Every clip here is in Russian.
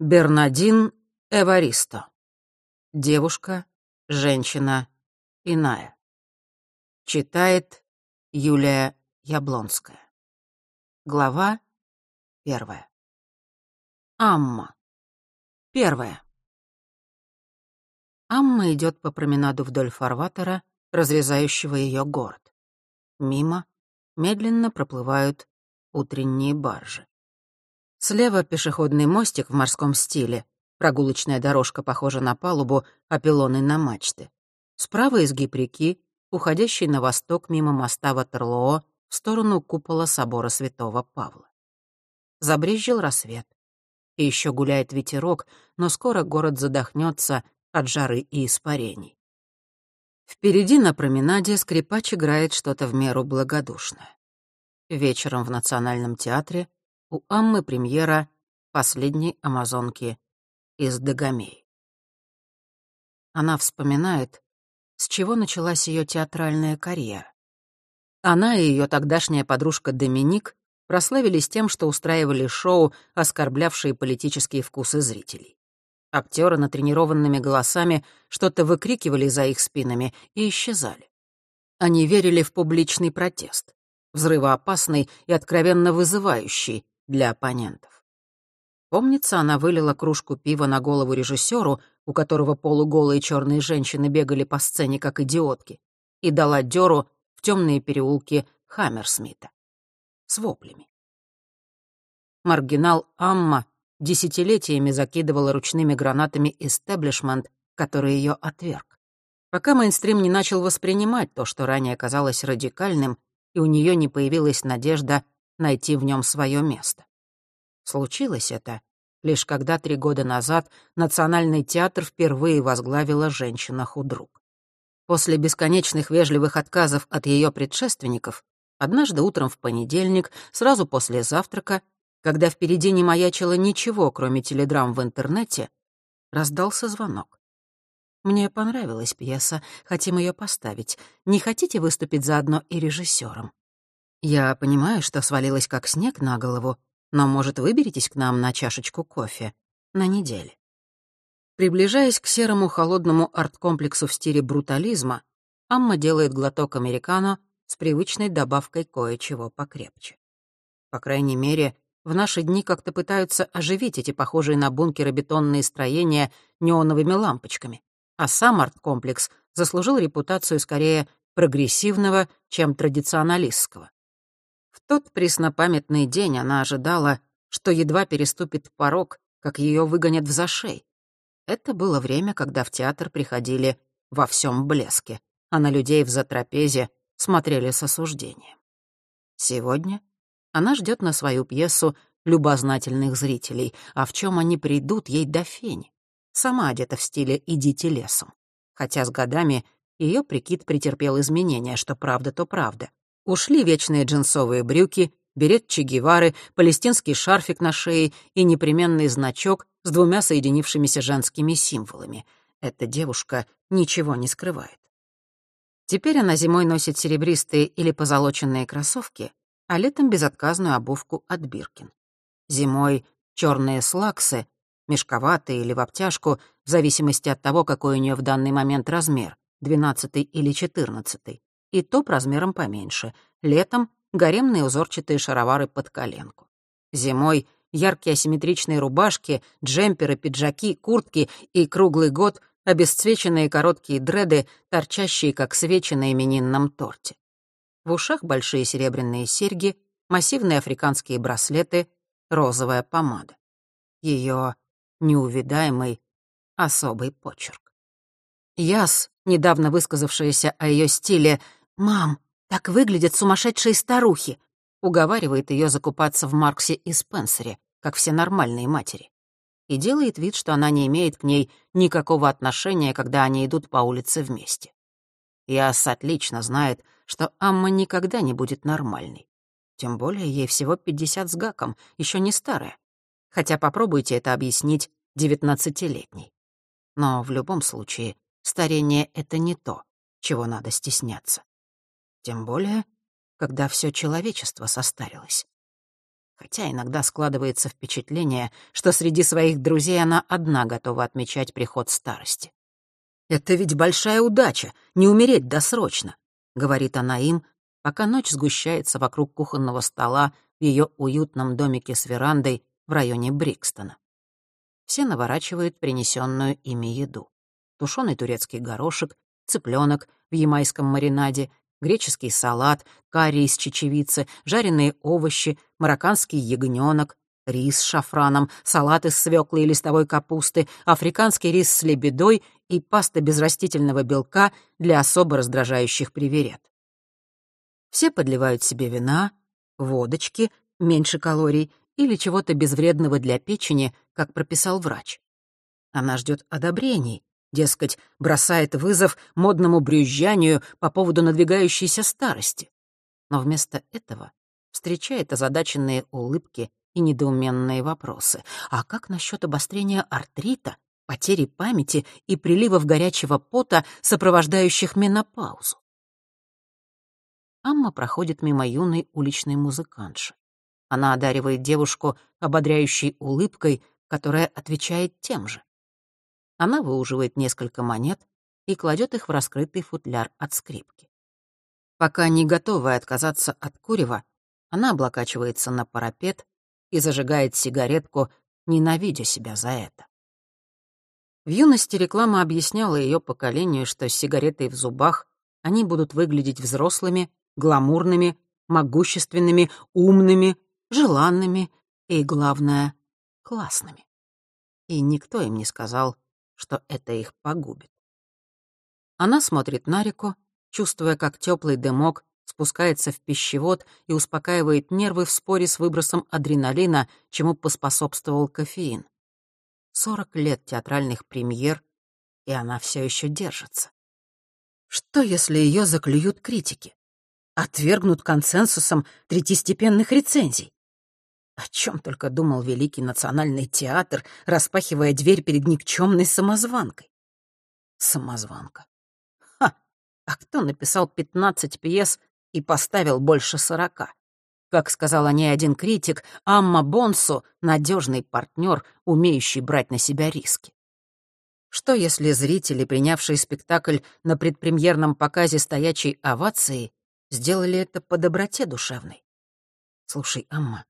Бернадин Эваристо. Девушка, женщина, иная. Читает Юлия Яблонская. Глава первая. Амма. Первая. Амма идет по променаду вдоль фарватера, разрезающего ее город. Мимо медленно проплывают утренние баржи. Слева пешеходный мостик в морском стиле, прогулочная дорожка похожа на палубу, а пилоны на мачты. Справа изгиб реки, уходящий на восток мимо моста Ватерлоо в сторону купола собора святого Павла. Забрезжил рассвет. И еще гуляет ветерок, но скоро город задохнется от жары и испарений. Впереди на променаде скрипач играет что-то в меру благодушное. Вечером в Национальном театре у Аммы премьера последней амазонки из Дагомей. Она вспоминает, с чего началась ее театральная карьера. Она и ее тогдашняя подружка Доминик прославились тем, что устраивали шоу, оскорблявшие политические вкусы зрителей. Актеры натренированными голосами что-то выкрикивали за их спинами и исчезали. Они верили в публичный протест, взрывоопасный и откровенно вызывающий для оппонентов. Помнится, она вылила кружку пива на голову режиссеру, у которого полуголые черные женщины бегали по сцене как идиотки, и дала дёру в темные переулки Хаммерсмита с воплями. Маргинал Амма десятилетиями закидывала ручными гранатами истеблишмент, который ее отверг. Пока мейнстрим не начал воспринимать то, что ранее казалось радикальным, и у нее не появилась надежда найти в нем свое место. Случилось это лишь когда три года назад Национальный театр впервые возглавила женщина-худрук. После бесконечных вежливых отказов от ее предшественников, однажды утром в понедельник, сразу после завтрака, когда впереди не маячило ничего, кроме теледрам в интернете, раздался звонок. «Мне понравилась пьеса, хотим ее поставить. Не хотите выступить заодно и режиссером? Я понимаю, что свалилась как снег на голову, но, может, выберитесь к нам на чашечку кофе на неделе?» Приближаясь к серому холодному арт-комплексу в стиле брутализма, Амма делает глоток американо с привычной добавкой кое-чего покрепче. По крайней мере, в наши дни как-то пытаются оживить эти похожие на бункеры бетонные строения неоновыми лампочками, а сам арт-комплекс заслужил репутацию скорее прогрессивного, чем традиционалистского. Тот преснопамятный день она ожидала, что едва переступит порог, как ее выгонят в зашей. Это было время, когда в театр приходили во всем блеске, а на людей в затрапезе смотрели с осуждением. Сегодня она ждет на свою пьесу любознательных зрителей, а в чем они придут ей до фени. Сама одета в стиле «идите лесом». Хотя с годами ее прикид претерпел изменения, что правда, то правда. Ушли вечные джинсовые брюки, берет Че Гевары, палестинский шарфик на шее и непременный значок с двумя соединившимися женскими символами. Эта девушка ничего не скрывает. Теперь она зимой носит серебристые или позолоченные кроссовки, а летом безотказную обувку от Биркин. Зимой черные слаксы, мешковатые или в обтяжку, в зависимости от того, какой у нее в данный момент размер, 12 или 14 и топ размером поменьше. Летом гаремные узорчатые шаровары под коленку. Зимой яркие асимметричные рубашки, джемперы, пиджаки, куртки и круглый год обесцвеченные короткие дреды, торчащие, как свечи на именинном торте. В ушах большие серебряные серьги, массивные африканские браслеты, розовая помада. Ее неувидаемый особый почерк. Яс, недавно высказавшаяся о ее стиле «Мам, так выглядят сумасшедшие старухи», уговаривает ее закупаться в Марксе и Спенсере, как все нормальные матери. И делает вид, что она не имеет к ней никакого отношения, когда они идут по улице вместе. Яс отлично знает, что Амма никогда не будет нормальной. Тем более ей всего 50 с гаком, еще не старая. Хотя попробуйте это объяснить девятнадцатилетней. Но в любом случае, старение — это не то, чего надо стесняться. Тем более, когда все человечество состарилось. хотя иногда складывается впечатление, что среди своих друзей она одна готова отмечать приход старости. «Это ведь большая удача — не умереть досрочно», — говорит она им, пока ночь сгущается вокруг кухонного стола в ее уютном домике с верандой в районе Брикстона. Все наворачивают принесенную ими еду. Тушеный турецкий горошек, цыпленок в ямайском маринаде, греческий салат, карри из чечевицы, жареные овощи, марокканский ягненок, рис с шафраном, салат из свеклы и листовой капусты, африканский рис с лебедой и паста без растительного белка для особо раздражающих приверед. Все подливают себе вина, водочки, меньше калорий или чего-то безвредного для печени, как прописал врач. Она ждет одобрений, Дескать, бросает вызов модному брюзжанию по поводу надвигающейся старости. Но вместо этого встречает озадаченные улыбки и недоуменные вопросы. А как насчет обострения артрита, потери памяти и приливов горячего пота, сопровождающих менопаузу? Амма проходит мимо юной уличной музыкантши. Она одаривает девушку ободряющей улыбкой, которая отвечает тем же. Она выуживает несколько монет и кладет их в раскрытый футляр от скрипки. Пока не готовая отказаться от курева, она облокачивается на парапет и зажигает сигаретку, ненавидя себя за это. В юности реклама объясняла ее поколению, что с сигаретой в зубах они будут выглядеть взрослыми, гламурными, могущественными, умными, желанными и, главное, классными. И никто им не сказал, что это их погубит. Она смотрит на реку, чувствуя, как теплый дымок спускается в пищевод и успокаивает нервы в споре с выбросом адреналина, чему поспособствовал кофеин. Сорок лет театральных премьер, и она все еще держится. Что, если ее заклюют критики? Отвергнут консенсусом третьестепенных рецензий? О чем только думал Великий национальный театр, распахивая дверь перед никчемной самозванкой. Самозванка. Ха! А кто написал пятнадцать пьес и поставил больше сорока? Как сказал о ней один критик, Амма Бонсу — надежный партнер, умеющий брать на себя риски. Что если зрители, принявшие спектакль на предпремьерном показе стоячей овации, сделали это по доброте душевной? Слушай, Амма,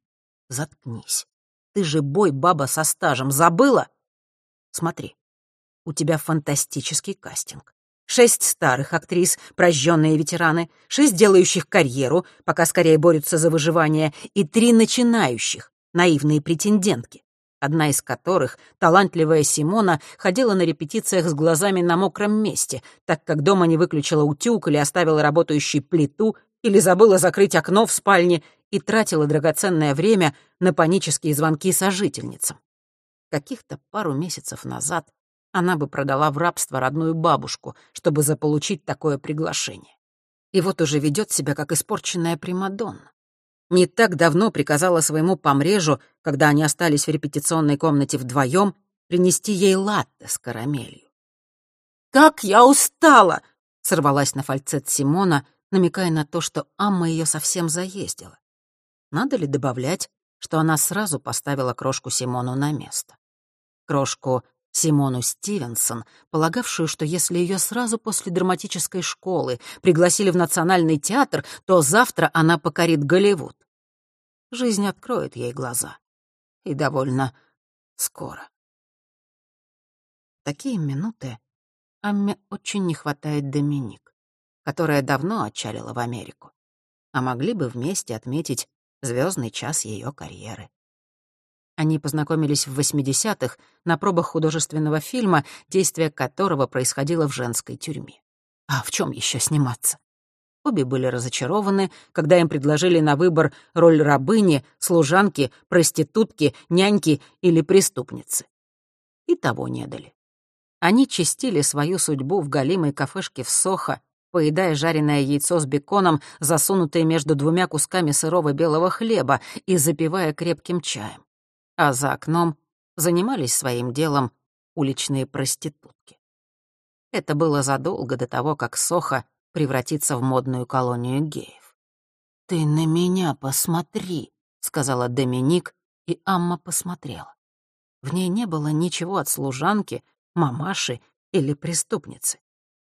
Заткнись. Ты же бой-баба со стажем, забыла? Смотри, у тебя фантастический кастинг. Шесть старых актрис, прожженные ветераны, шесть делающих карьеру, пока скорее борются за выживание, и три начинающих, наивные претендентки, одна из которых, талантливая Симона, ходила на репетициях с глазами на мокром месте, так как дома не выключила утюг или оставила работающей плиту, или забыла закрыть окно в спальне, и тратила драгоценное время на панические звонки сожительницам. Каких-то пару месяцев назад она бы продала в рабство родную бабушку, чтобы заполучить такое приглашение. И вот уже ведет себя как испорченная Примадонна. Не так давно приказала своему помрежу, когда они остались в репетиционной комнате вдвоем, принести ей латте с карамелью. «Как я устала!» — сорвалась на фальцет Симона, намекая на то, что Амма ее совсем заездила. Надо ли добавлять, что она сразу поставила крошку Симону на место? Крошку Симону Стивенсон, полагавшую, что если ее сразу после драматической школы пригласили в Национальный театр, то завтра она покорит Голливуд. Жизнь откроет ей глаза. И довольно скоро. Такие минуты Амме очень не хватает Доминик, которая давно отчалила в Америку. А могли бы вместе отметить звездный час ее карьеры. Они познакомились в 80-х на пробах художественного фильма, действие которого происходило в женской тюрьме. А в чем еще сниматься? Обе были разочарованы, когда им предложили на выбор роль рабыни, служанки, проститутки, няньки или преступницы. И того не дали. Они чистили свою судьбу в голимой кафешке в Сохо, поедая жареное яйцо с беконом, засунутое между двумя кусками сырого белого хлеба и запивая крепким чаем. А за окном занимались своим делом уличные проститутки. Это было задолго до того, как Соха превратится в модную колонию геев. «Ты на меня посмотри», — сказала Доминик, и Амма посмотрела. В ней не было ничего от служанки, мамаши или преступницы.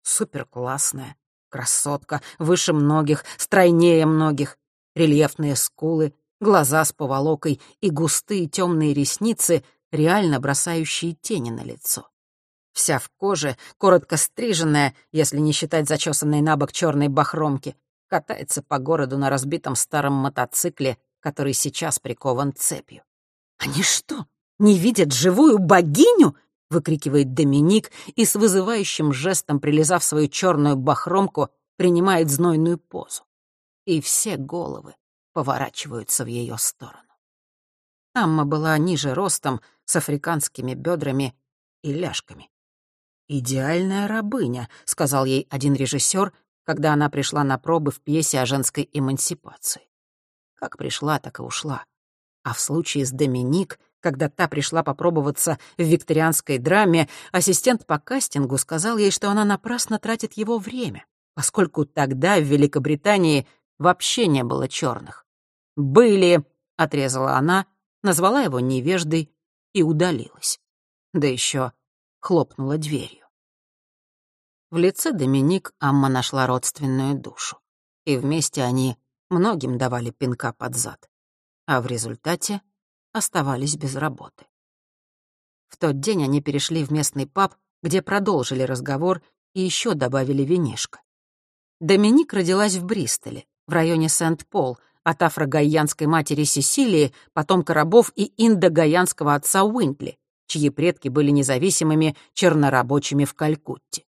Суперклассная, красотка, выше многих, стройнее многих, рельефные скулы, глаза с поволокой и густые темные ресницы, реально бросающие тени на лицо. Вся в коже, коротко стриженная, если не считать зачесанной на бок черной бахромки, катается по городу на разбитом старом мотоцикле, который сейчас прикован цепью. «Они что, не видят живую богиню?» — выкрикивает Доминик и с вызывающим жестом, прилизав свою черную бахромку, принимает знойную позу. И все головы поворачиваются в ее сторону. Амма была ниже ростом, с африканскими бедрами и ляжками. «Идеальная рабыня», — сказал ей один режиссер, когда она пришла на пробы в пьесе о женской эмансипации. Как пришла, так и ушла. А в случае с Доминик, когда та пришла попробоваться в викторианской драме, ассистент по кастингу сказал ей, что она напрасно тратит его время, поскольку тогда в Великобритании вообще не было черных. «Были», — отрезала она, назвала его невеждой и удалилась. Да еще хлопнула дверью. В лице Доминик Амма нашла родственную душу. И вместе они многим давали пинка под зад. А в результате оставались без работы. В тот день они перешли в местный паб, где продолжили разговор и еще добавили винишко. Доминик родилась в Бристоле, в районе Сент-Пол, от афро-гайянской матери Сесилии, потомка рабов и индо-гайянского отца Уинтли, чьи предки были независимыми чернорабочими в Калькутте.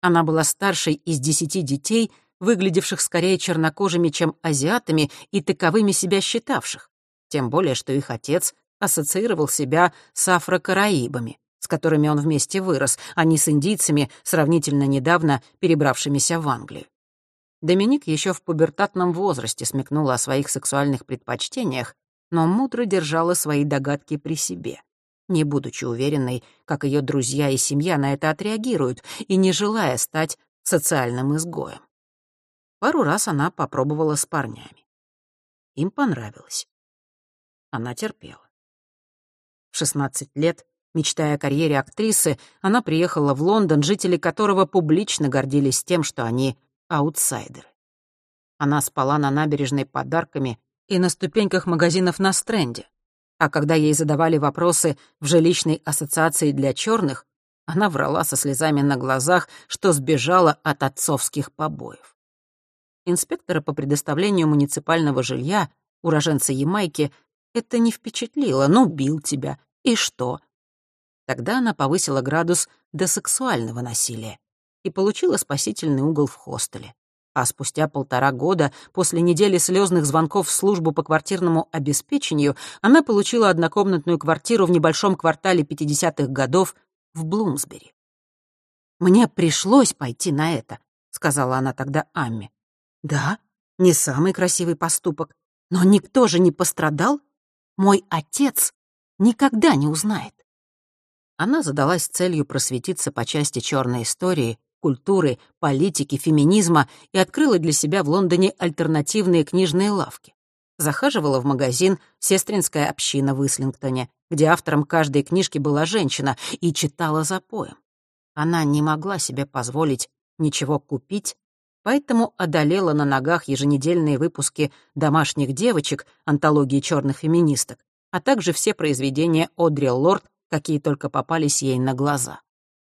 Она была старшей из десяти детей, выглядевших скорее чернокожими, чем азиатами, и таковыми себя считавших. Тем более, что их отец ассоциировал себя с афрокараибами, с которыми он вместе вырос, а не с индийцами, сравнительно недавно перебравшимися в Англию. Доминик еще в пубертатном возрасте смекнула о своих сексуальных предпочтениях, но мудро держала свои догадки при себе не будучи уверенной, как ее друзья и семья на это отреагируют, и не желая стать социальным изгоем. Пару раз она попробовала с парнями. Им понравилось. Она терпела. В 16 лет, мечтая о карьере актрисы, она приехала в Лондон, жители которого публично гордились тем, что они аутсайдеры. Она спала на набережной подарками и на ступеньках магазинов на стренде, а когда ей задавали вопросы в жилищной ассоциации для черных, она врала со слезами на глазах, что сбежала от отцовских побоев. Инспектора по предоставлению муниципального жилья, уроженца Ямайки, это не впечатлило. Ну, бил тебя. И что? Тогда она повысила градус до сексуального насилия и получила спасительный угол в хостеле а спустя полтора года, после недели слезных звонков в службу по квартирному обеспечению, она получила однокомнатную квартиру в небольшом квартале 50-х годов в Блумсбери. «Мне пришлось пойти на это», — сказала она тогда Амме. «Да, не самый красивый поступок, но никто же не пострадал. Мой отец никогда не узнает». Она задалась целью просветиться по части черной истории культуры, политики, феминизма и открыла для себя в Лондоне альтернативные книжные лавки. Захаживала в магазин «Сестринская община» в Ислингтоне, где автором каждой книжки была женщина, и читала за поем. Она не могла себе позволить ничего купить, поэтому одолела на ногах еженедельные выпуски «Домашних девочек», антологии черных феминисток, а также все произведения Одри Лорд, какие только попались ей на глаза.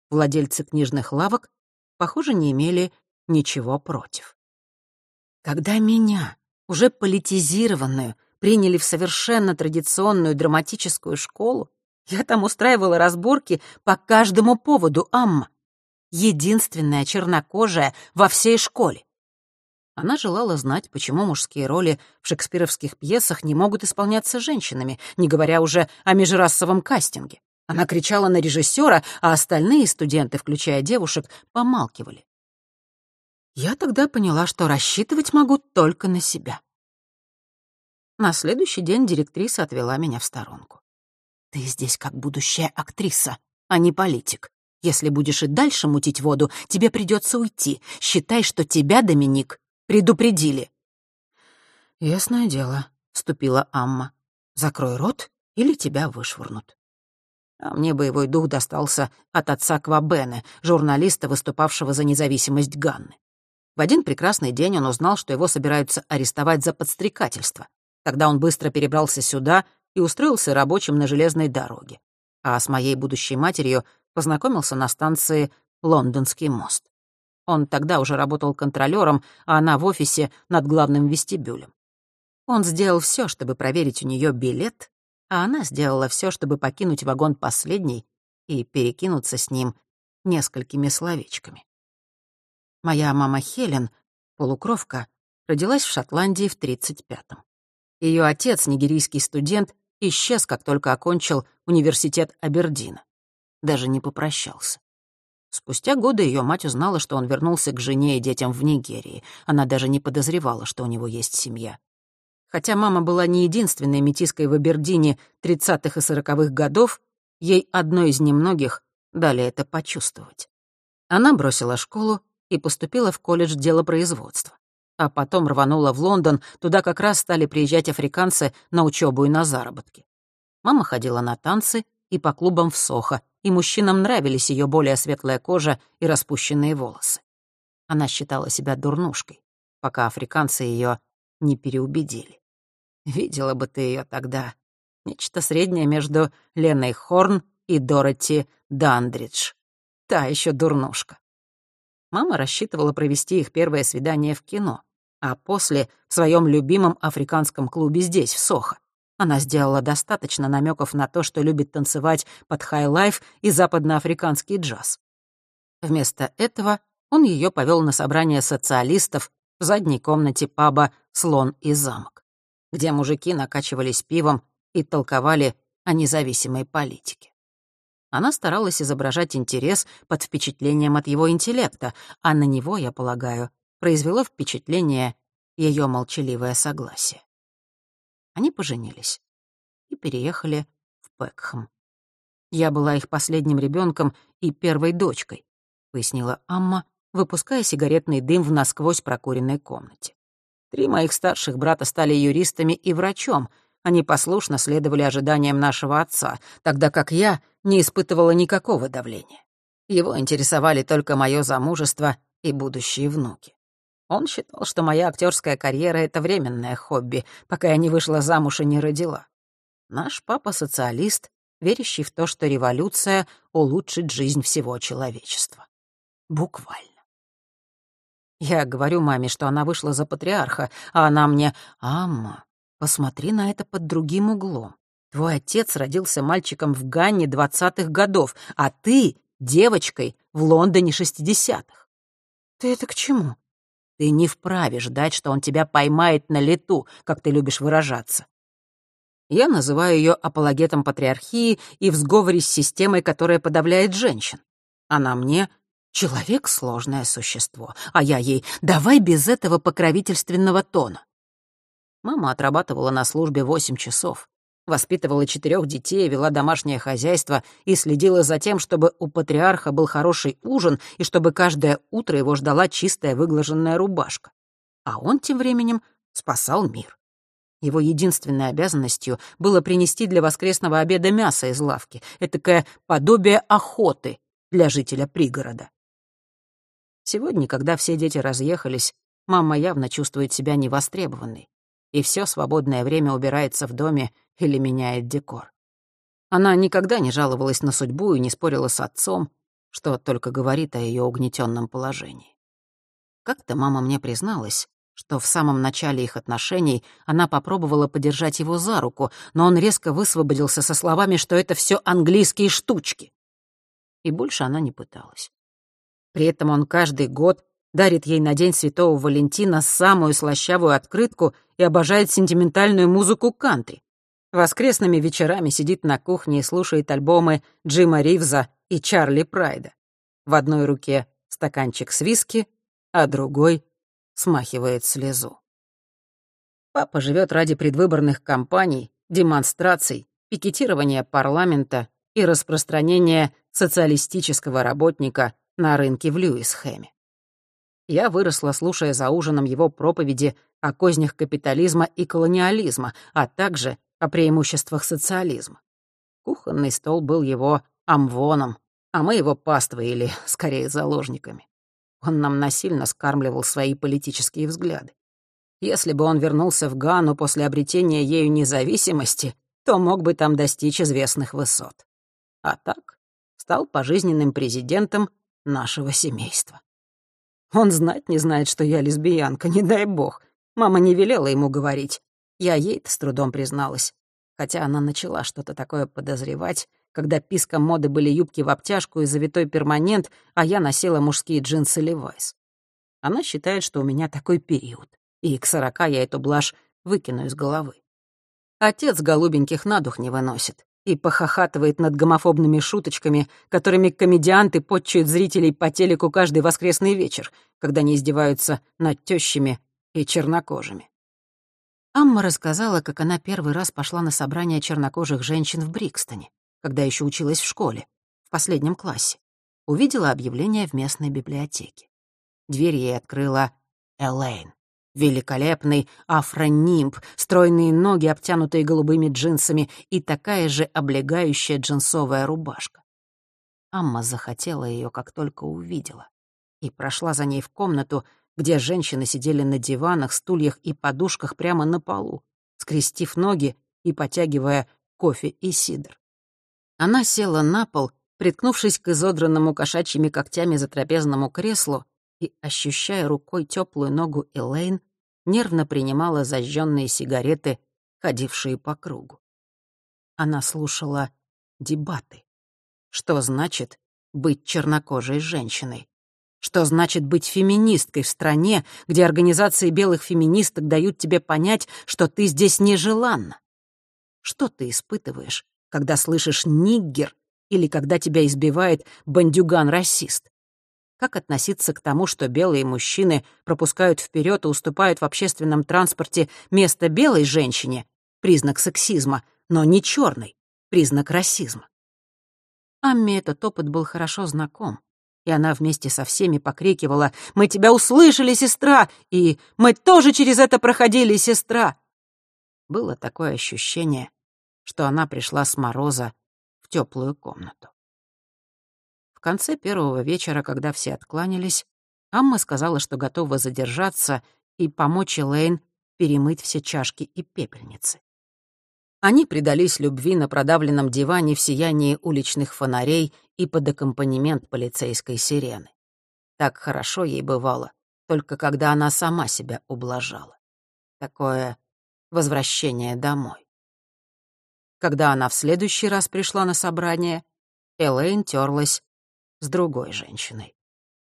Владельцы книжных лавок похоже, не имели ничего против. Когда меня, уже политизированную, приняли в совершенно традиционную драматическую школу, я там устраивала разборки по каждому поводу, Амма. Единственная чернокожая во всей школе. Она желала знать, почему мужские роли в шекспировских пьесах не могут исполняться женщинами, не говоря уже о межрасовом кастинге. Она кричала на режиссера, а остальные студенты, включая девушек, помалкивали. Я тогда поняла, что рассчитывать могу только на себя. На следующий день директриса отвела меня в сторонку. «Ты здесь как будущая актриса, а не политик. Если будешь и дальше мутить воду, тебе придется уйти. Считай, что тебя, Доминик, предупредили». «Ясное дело», — вступила Амма. «Закрой рот, или тебя вышвырнут». А мне боевой дух достался от отца Квабене, журналиста, выступавшего за независимость Ганны. В один прекрасный день он узнал, что его собираются арестовать за подстрекательство. Тогда он быстро перебрался сюда и устроился рабочим на железной дороге. А с моей будущей матерью познакомился на станции «Лондонский мост». Он тогда уже работал контролёром, а она в офисе над главным вестибюлем. Он сделал все, чтобы проверить у нее билет, а она сделала все, чтобы покинуть вагон последний и перекинуться с ним несколькими словечками. Моя мама Хелен, полукровка, родилась в Шотландии в 35-м. Ее отец, нигерийский студент, исчез, как только окончил университет Абердина. Даже не попрощался. Спустя годы ее мать узнала, что он вернулся к жене и детям в Нигерии. Она даже не подозревала, что у него есть семья. Хотя мама была не единственной метиской в Абердине 30-х и 40-х годов, ей одной из немногих дали это почувствовать. Она бросила школу и поступила в колледж делопроизводства. А потом рванула в Лондон, туда как раз стали приезжать африканцы на учебу и на заработки. Мама ходила на танцы и по клубам в Сохо, и мужчинам нравились ее более светлая кожа и распущенные волосы. Она считала себя дурнушкой, пока африканцы ее не переубедили. Видела бы ты ее тогда. Нечто среднее между Леной Хорн и Дороти Дандридж. Та еще дурнушка. Мама рассчитывала провести их первое свидание в кино, а после — в своем любимом африканском клубе здесь, в Сохо. Она сделала достаточно намеков на то, что любит танцевать под хай-лайф и западноафриканский джаз. Вместо этого он ее повел на собрание социалистов в задней комнате паба «Слон и замок», где мужики накачивались пивом и толковали о независимой политике. Она старалась изображать интерес под впечатлением от его интеллекта, а на него, я полагаю, произвело впечатление ее молчаливое согласие. Они поженились и переехали в Пекхэм. Я была их последним ребенком и первой дочкой, пояснила Амма, выпуская сигаретный дым в насквозь прокуренной комнате. Три моих старших брата стали юристами и врачом. Они послушно следовали ожиданиям нашего отца, тогда как я не испытывала никакого давления. Его интересовали только мое замужество и будущие внуки. Он считал, что моя актерская карьера — это временное хобби, пока я не вышла замуж и не родила. Наш папа — социалист, верящий в то, что революция улучшит жизнь всего человечества. Буквально. Я говорю маме, что она вышла за патриарха, а она мне «Амма, посмотри на это под другим углом. Твой отец родился мальчиком в Ганне двадцатых годов, а ты — девочкой в Лондоне шестидесятых». «Ты это к чему?» Ты не вправе ждать, что он тебя поймает на лету, как ты любишь выражаться. Я называю ее апологетом патриархии и в сговоре с системой, которая подавляет женщин. Она мне — человек — сложное существо, а я ей — давай без этого покровительственного тона. Мама отрабатывала на службе восемь часов воспитывала четырех детей, вела домашнее хозяйство и следила за тем, чтобы у патриарха был хороший ужин и чтобы каждое утро его ждала чистая выглаженная рубашка. А он тем временем спасал мир. Его единственной обязанностью было принести для воскресного обеда мясо из лавки, этакое подобие охоты для жителя пригорода. Сегодня, когда все дети разъехались, мама явно чувствует себя невостребованной и все свободное время убирается в доме или меняет декор. Она никогда не жаловалась на судьбу и не спорила с отцом, что только говорит о ее угнетенном положении. Как-то мама мне призналась, что в самом начале их отношений она попробовала подержать его за руку, но он резко высвободился со словами, что это все английские штучки. И больше она не пыталась. При этом он каждый год дарит ей на День Святого Валентина самую слащавую открытку и обожает сентиментальную музыку кантри. Воскресными вечерами сидит на кухне и слушает альбомы Джима Ривза и Чарли Прайда. В одной руке стаканчик с виски, а другой смахивает слезу. Папа живет ради предвыборных кампаний, демонстраций, пикетирования парламента и распространения социалистического работника на рынке в Льюисхэме. Я выросла, слушая за ужином его проповеди о кознях капитализма и колониализма, а также о преимуществах социализма. Кухонный стол был его амвоном, а мы его паствой или, скорее, заложниками. Он нам насильно скармливал свои политические взгляды. Если бы он вернулся в Гану после обретения ею независимости, то мог бы там достичь известных высот. А так стал пожизненным президентом нашего семейства. Он знать не знает, что я лесбиянка, не дай бог. Мама не велела ему говорить. Я ей-то с трудом призналась. Хотя она начала что-то такое подозревать, когда писком моды были юбки в обтяжку и завитой перманент, а я носила мужские джинсы Левайс. Она считает, что у меня такой период, и к сорока я эту блажь выкину из головы. Отец голубеньких на дух не выносит и похохатывает над гомофобными шуточками, которыми комедианты подчуют зрителей по телеку каждый воскресный вечер, когда они издеваются над тещами и чернокожими. Амма рассказала, как она первый раз пошла на собрание чернокожих женщин в Брикстоне, когда еще училась в школе, в последнем классе. Увидела объявление в местной библиотеке. Дверь ей открыла Элейн. Великолепный афронимб, стройные ноги, обтянутые голубыми джинсами, и такая же облегающая джинсовая рубашка. Амма захотела ее, как только увидела, и прошла за ней в комнату, где женщины сидели на диванах, стульях и подушках прямо на полу, скрестив ноги и потягивая кофе и сидр. Она села на пол, приткнувшись к изодранному кошачьими когтями затрапезному креслу и, ощущая рукой теплую ногу Элейн, нервно принимала зажженные сигареты, ходившие по кругу. Она слушала дебаты. Что значит быть чернокожей женщиной? Что значит быть феминисткой в стране, где организации белых феминисток дают тебе понять, что ты здесь нежеланна? Что ты испытываешь, когда слышишь «ниггер» или когда тебя избивает бандюган-расист? Как относиться к тому, что белые мужчины пропускают вперед и уступают в общественном транспорте место белой женщине? Признак сексизма, но не черный, признак расизма. Амме этот опыт был хорошо знаком, и она вместе со всеми покрикивала «Мы тебя услышали, сестра!» и «Мы тоже через это проходили, сестра!» Было такое ощущение, что она пришла с мороза в теплую комнату. В конце первого вечера, когда все откланялись, Амма сказала, что готова задержаться и помочь Элейн перемыть все чашки и пепельницы. Они предались любви на продавленном диване в сиянии уличных фонарей и под аккомпанемент полицейской сирены. Так хорошо ей бывало, только когда она сама себя ублажала. Такое возвращение домой. Когда она в следующий раз пришла на собрание, Элейн терлась с другой женщиной.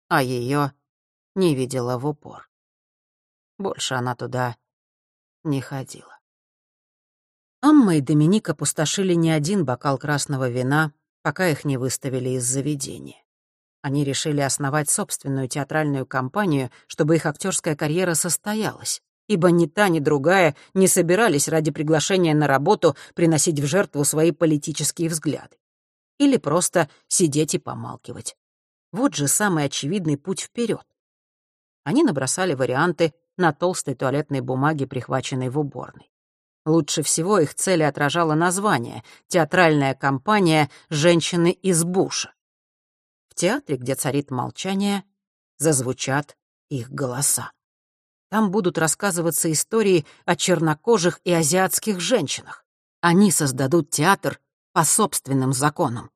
А ее не видела в упор. Больше она туда не ходила. Амма и Доминик опустошили не один бокал красного вина, пока их не выставили из заведения. Они решили основать собственную театральную компанию, чтобы их актерская карьера состоялась, ибо ни та, ни другая не собирались ради приглашения на работу приносить в жертву свои политические взгляды или просто сидеть и помалкивать. Вот же самый очевидный путь вперед. Они набросали варианты на толстой туалетной бумаге, прихваченной в уборной. Лучше всего их цели отражало название «Театральная компания «Женщины из Буша». В театре, где царит молчание, зазвучат их голоса. Там будут рассказываться истории о чернокожих и азиатских женщинах. Они создадут театр по собственным законам.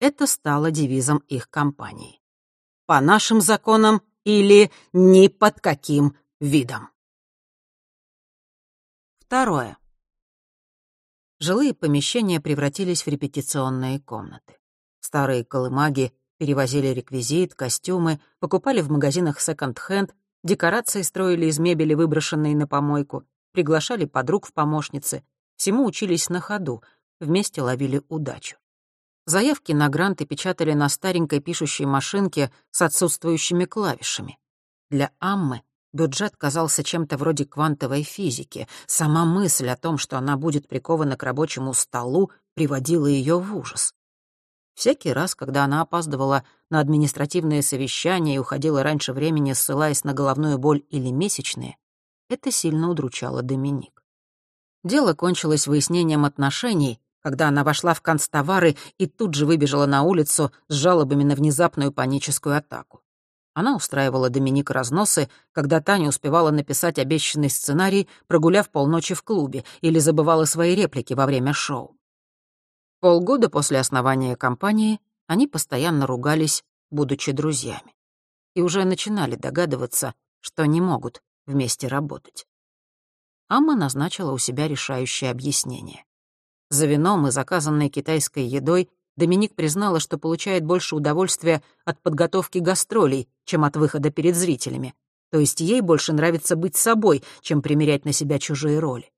Это стало девизом их компании. По нашим законам или ни под каким видом. Второе. Жилые помещения превратились в репетиционные комнаты. Старые колымаги перевозили реквизит, костюмы, покупали в магазинах секонд-хенд, декорации строили из мебели, выброшенной на помойку, приглашали подруг в помощницы, всему учились на ходу, вместе ловили удачу. Заявки на гранты печатали на старенькой пишущей машинке с отсутствующими клавишами. Для Аммы бюджет казался чем-то вроде квантовой физики. Сама мысль о том, что она будет прикована к рабочему столу, приводила ее в ужас. Всякий раз, когда она опаздывала на административное совещание и уходила раньше времени, ссылаясь на головную боль или месячные, это сильно удручало Доминик. Дело кончилось выяснением отношений, когда она вошла в концтовары и тут же выбежала на улицу с жалобами на внезапную паническую атаку. Она устраивала Доминик разносы, когда Таня успевала написать обещанный сценарий, прогуляв полночи в клубе, или забывала свои реплики во время шоу. Полгода после основания компании они постоянно ругались, будучи друзьями. И уже начинали догадываться, что не могут вместе работать. Амма назначила у себя решающее объяснение. За вином и заказанной китайской едой Доминик признала, что получает больше удовольствия от подготовки гастролей, чем от выхода перед зрителями. То есть ей больше нравится быть собой, чем примерять на себя чужие роли.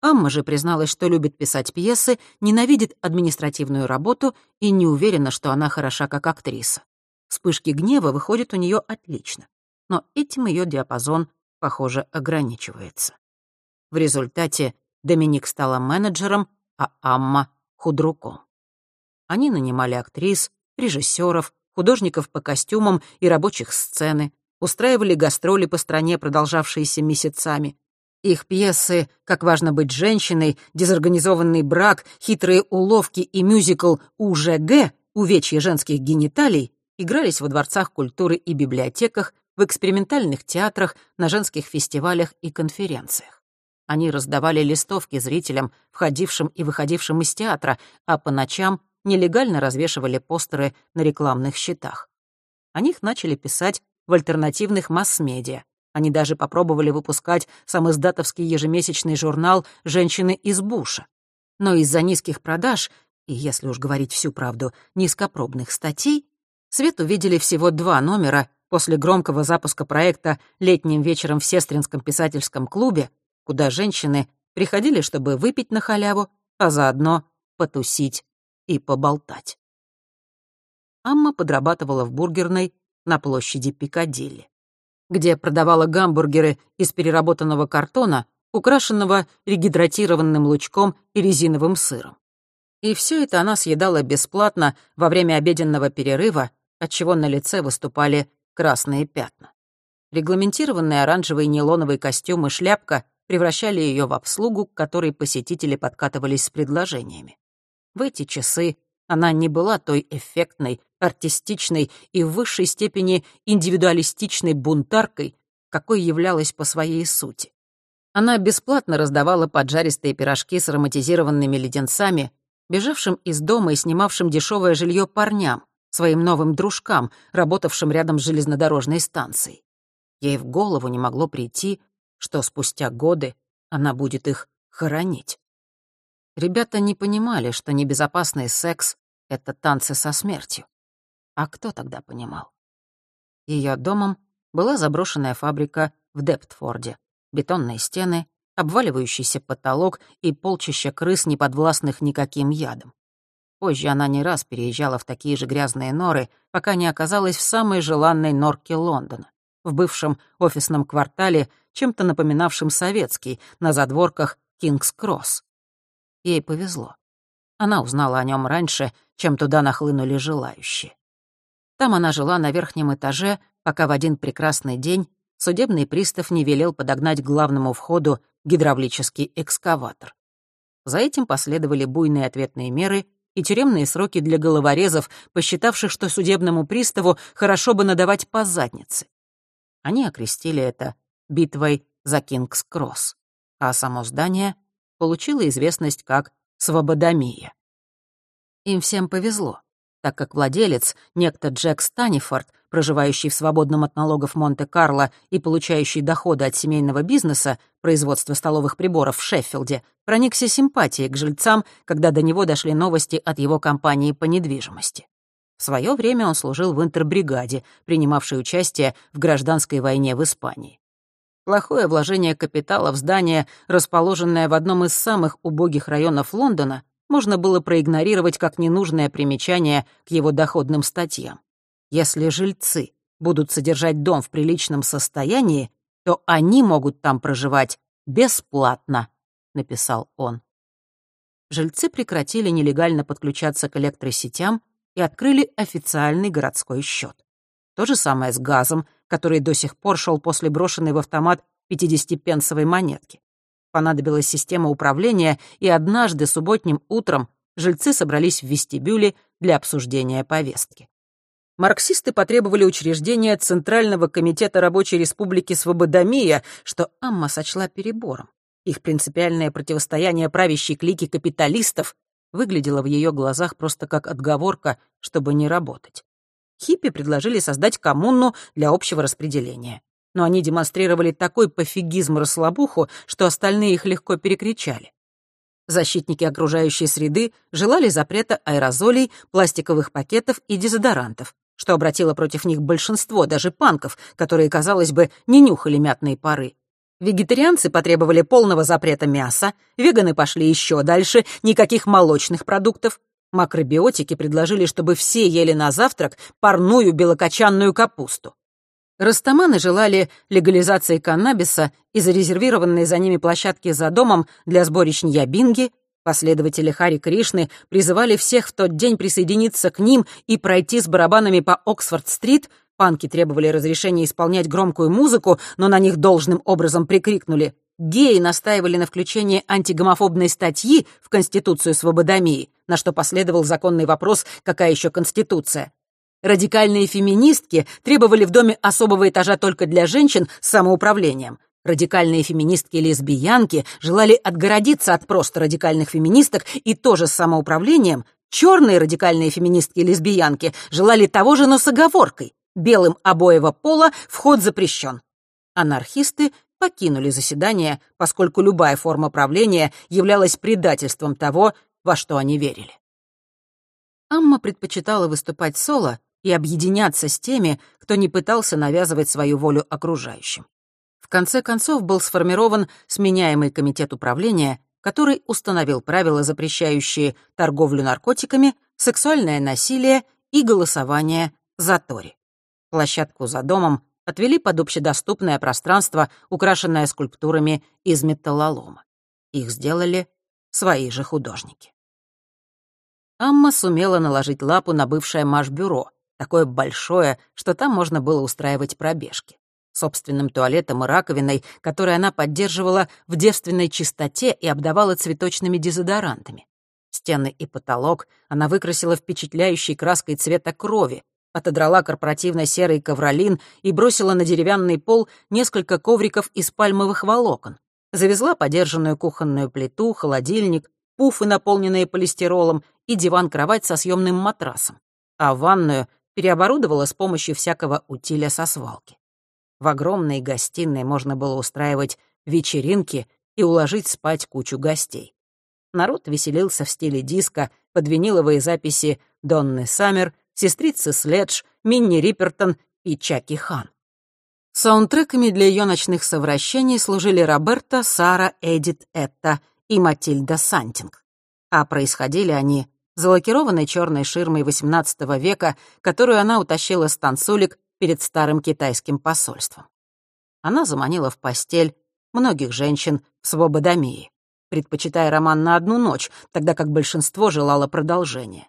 Амма же призналась, что любит писать пьесы, ненавидит административную работу и не уверена, что она хороша как актриса. Вспышки гнева выходят у нее отлично, но этим ее диапазон, похоже, ограничивается. В результате Доминик стала менеджером, а Амма — худруком. Они нанимали актрис, режиссеров, художников по костюмам и рабочих сцены, устраивали гастроли по стране, продолжавшиеся месяцами, их пьесы «Как важно быть женщиной», «Дезорганизованный брак», «Хитрые уловки» и мюзикл «УЖГ» «Увечье женских гениталий» игрались во дворцах культуры и библиотеках, в экспериментальных театрах, на женских фестивалях и конференциях. Они раздавали листовки зрителям, входившим и выходившим из театра, а по ночам нелегально развешивали постеры на рекламных щитах. О них начали писать в альтернативных масс-медиа, они даже попробовали выпускать сам издатовский ежемесячный журнал «Женщины из Буша». Но из-за низких продаж, и, если уж говорить всю правду, низкопробных статей, свет увидели всего два номера после громкого запуска проекта «Летним вечером в Сестринском писательском клубе», куда женщины приходили, чтобы выпить на халяву, а заодно потусить и поболтать. Амма подрабатывала в бургерной на площади Пикадилли где продавала гамбургеры из переработанного картона, украшенного регидратированным лучком и резиновым сыром. И все это она съедала бесплатно во время обеденного перерыва, отчего на лице выступали красные пятна. Регламентированный оранжевый нейлоновый костюм и шляпка превращали ее в обслугу, к которой посетители подкатывались с предложениями. В эти часы она не была той эффектной, артистичной и в высшей степени индивидуалистичной бунтаркой, какой являлась по своей сути. Она бесплатно раздавала поджаристые пирожки с ароматизированными леденцами, бежавшим из дома и снимавшим дешевое жилье парням, своим новым дружкам, работавшим рядом с железнодорожной станцией. Ей в голову не могло прийти, что спустя годы она будет их хоронить. Ребята не понимали, что небезопасный секс — это танцы со смертью. А кто тогда понимал? Ее домом была заброшенная фабрика в Дептфорде. Бетонные стены, обваливающийся потолок и полчища крыс, не подвластных никаким ядом. Позже она не раз переезжала в такие же грязные норы, пока не оказалась в самой желанной норке Лондона, в бывшем офисном квартале, чем-то напоминавшем советский, на задворках Кингс-Кросс. Ей повезло. Она узнала о нем раньше, чем туда нахлынули желающие. Там она жила на верхнем этаже, пока в один прекрасный день судебный пристав не велел подогнать к главному входу гидравлический экскаватор. За этим последовали буйные ответные меры и тюремные сроки для головорезов, посчитавших, что судебному приставу хорошо бы надавать по заднице. Они окрестили это битвой за Кингс-Кросс, а само здание получила известность как «Свободомия». Им всем повезло, так как владелец, некто Джек Станифорд, проживающий в свободном от налогов Монте-Карло и получающий доходы от семейного бизнеса, производства столовых приборов в Шеффилде, проникся симпатией к жильцам, когда до него дошли новости от его компании по недвижимости. В свое время он служил в интербригаде, принимавшей участие в гражданской войне в Испании. Плохое вложение капитала в здание, расположенное в одном из самых убогих районов Лондона, можно было проигнорировать как ненужное примечание к его доходным статьям. Если жильцы будут содержать дом в приличном состоянии, то они могут там проживать бесплатно, написал он. Жильцы прекратили нелегально подключаться к электросетям, и открыли официальный городской счет. То же самое с газом, который до сих пор шел после брошенной в автомат 50-пенсовой монетки. Понадобилась система управления, и однажды субботним утром жильцы собрались в вестибюле для обсуждения повестки. Марксисты потребовали учреждения Центрального комитета Рабочей Республики Свободомия, что Амма сочла перебором. Их принципиальное противостояние правящей клики капиталистов выглядело в ее глазах просто как отговорка, чтобы не работать. Хиппи предложили создать коммуну для общего распределения. Но они демонстрировали такой пофигизм-расслабуху, что остальные их легко перекричали. Защитники окружающей среды желали запрета аэрозолей, пластиковых пакетов и дезодорантов, что обратило против них большинство, даже панков, которые, казалось бы, не нюхали мятные пары. Вегетарианцы потребовали полного запрета мяса, веганы пошли еще дальше, никаких молочных продуктов, Макробиотики предложили, чтобы все ели на завтрак парную белокочанную капусту. Растаманы желали легализации каннабиса и зарезервированные за ними площадки за домом для сборищ ньябинги. Последователи Хари Кришны призывали всех в тот день присоединиться к ним и пройти с барабанами по Оксфорд-стрит. Панки требовали разрешения исполнять громкую музыку, но на них должным образом прикрикнули Геи настаивали на включении антигомофобной статьи в Конституцию свободомии, на что последовал законный вопрос «какая еще Конституция?». Радикальные феминистки требовали в доме особого этажа только для женщин с самоуправлением. Радикальные феминистки и лесбиянки желали отгородиться от просто радикальных феминисток и тоже с самоуправлением. Черные радикальные феминистки и лесбиянки желали того же, но с оговоркой. Белым обоего пола вход запрещен. Анархисты покинули заседание, поскольку любая форма правления являлась предательством того, во что они верили. Амма предпочитала выступать соло и объединяться с теми, кто не пытался навязывать свою волю окружающим. В конце концов был сформирован сменяемый комитет управления, который установил правила, запрещающие торговлю наркотиками, сексуальное насилие и голосование за Тори. Площадку за домом отвели под общедоступное пространство, украшенное скульптурами из металлолома. Их сделали свои же художники. Амма сумела наложить лапу на бывшее Маш-бюро, такое большое, что там можно было устраивать пробежки. Собственным туалетом и раковиной, которые она поддерживала в девственной чистоте и обдавала цветочными дезодорантами. Стены и потолок она выкрасила впечатляющей краской цвета крови, отодрала корпоративно-серый ковролин и бросила на деревянный пол несколько ковриков из пальмовых волокон. Завезла подержанную кухонную плиту, холодильник, пуфы, наполненные полистиролом, и диван-кровать со съемным матрасом. А ванную переоборудовала с помощью всякого утиля со свалки. В огромной гостиной можно было устраивать вечеринки и уложить спать кучу гостей. Народ веселился в стиле диска под виниловые записи Донны Саммер сестрицы Следж, Минни Риппертон и Чаки Хан. Саундтреками для ее ночных совращений служили Роберта, Сара, Эдит, Этта и Матильда Сантинг. А происходили они за лакированной черной ширмой XVIII века, которую она утащила с танцулик перед старым китайским посольством. Она заманила в постель многих женщин в свободомии, предпочитая роман на одну ночь, тогда как большинство желало продолжения.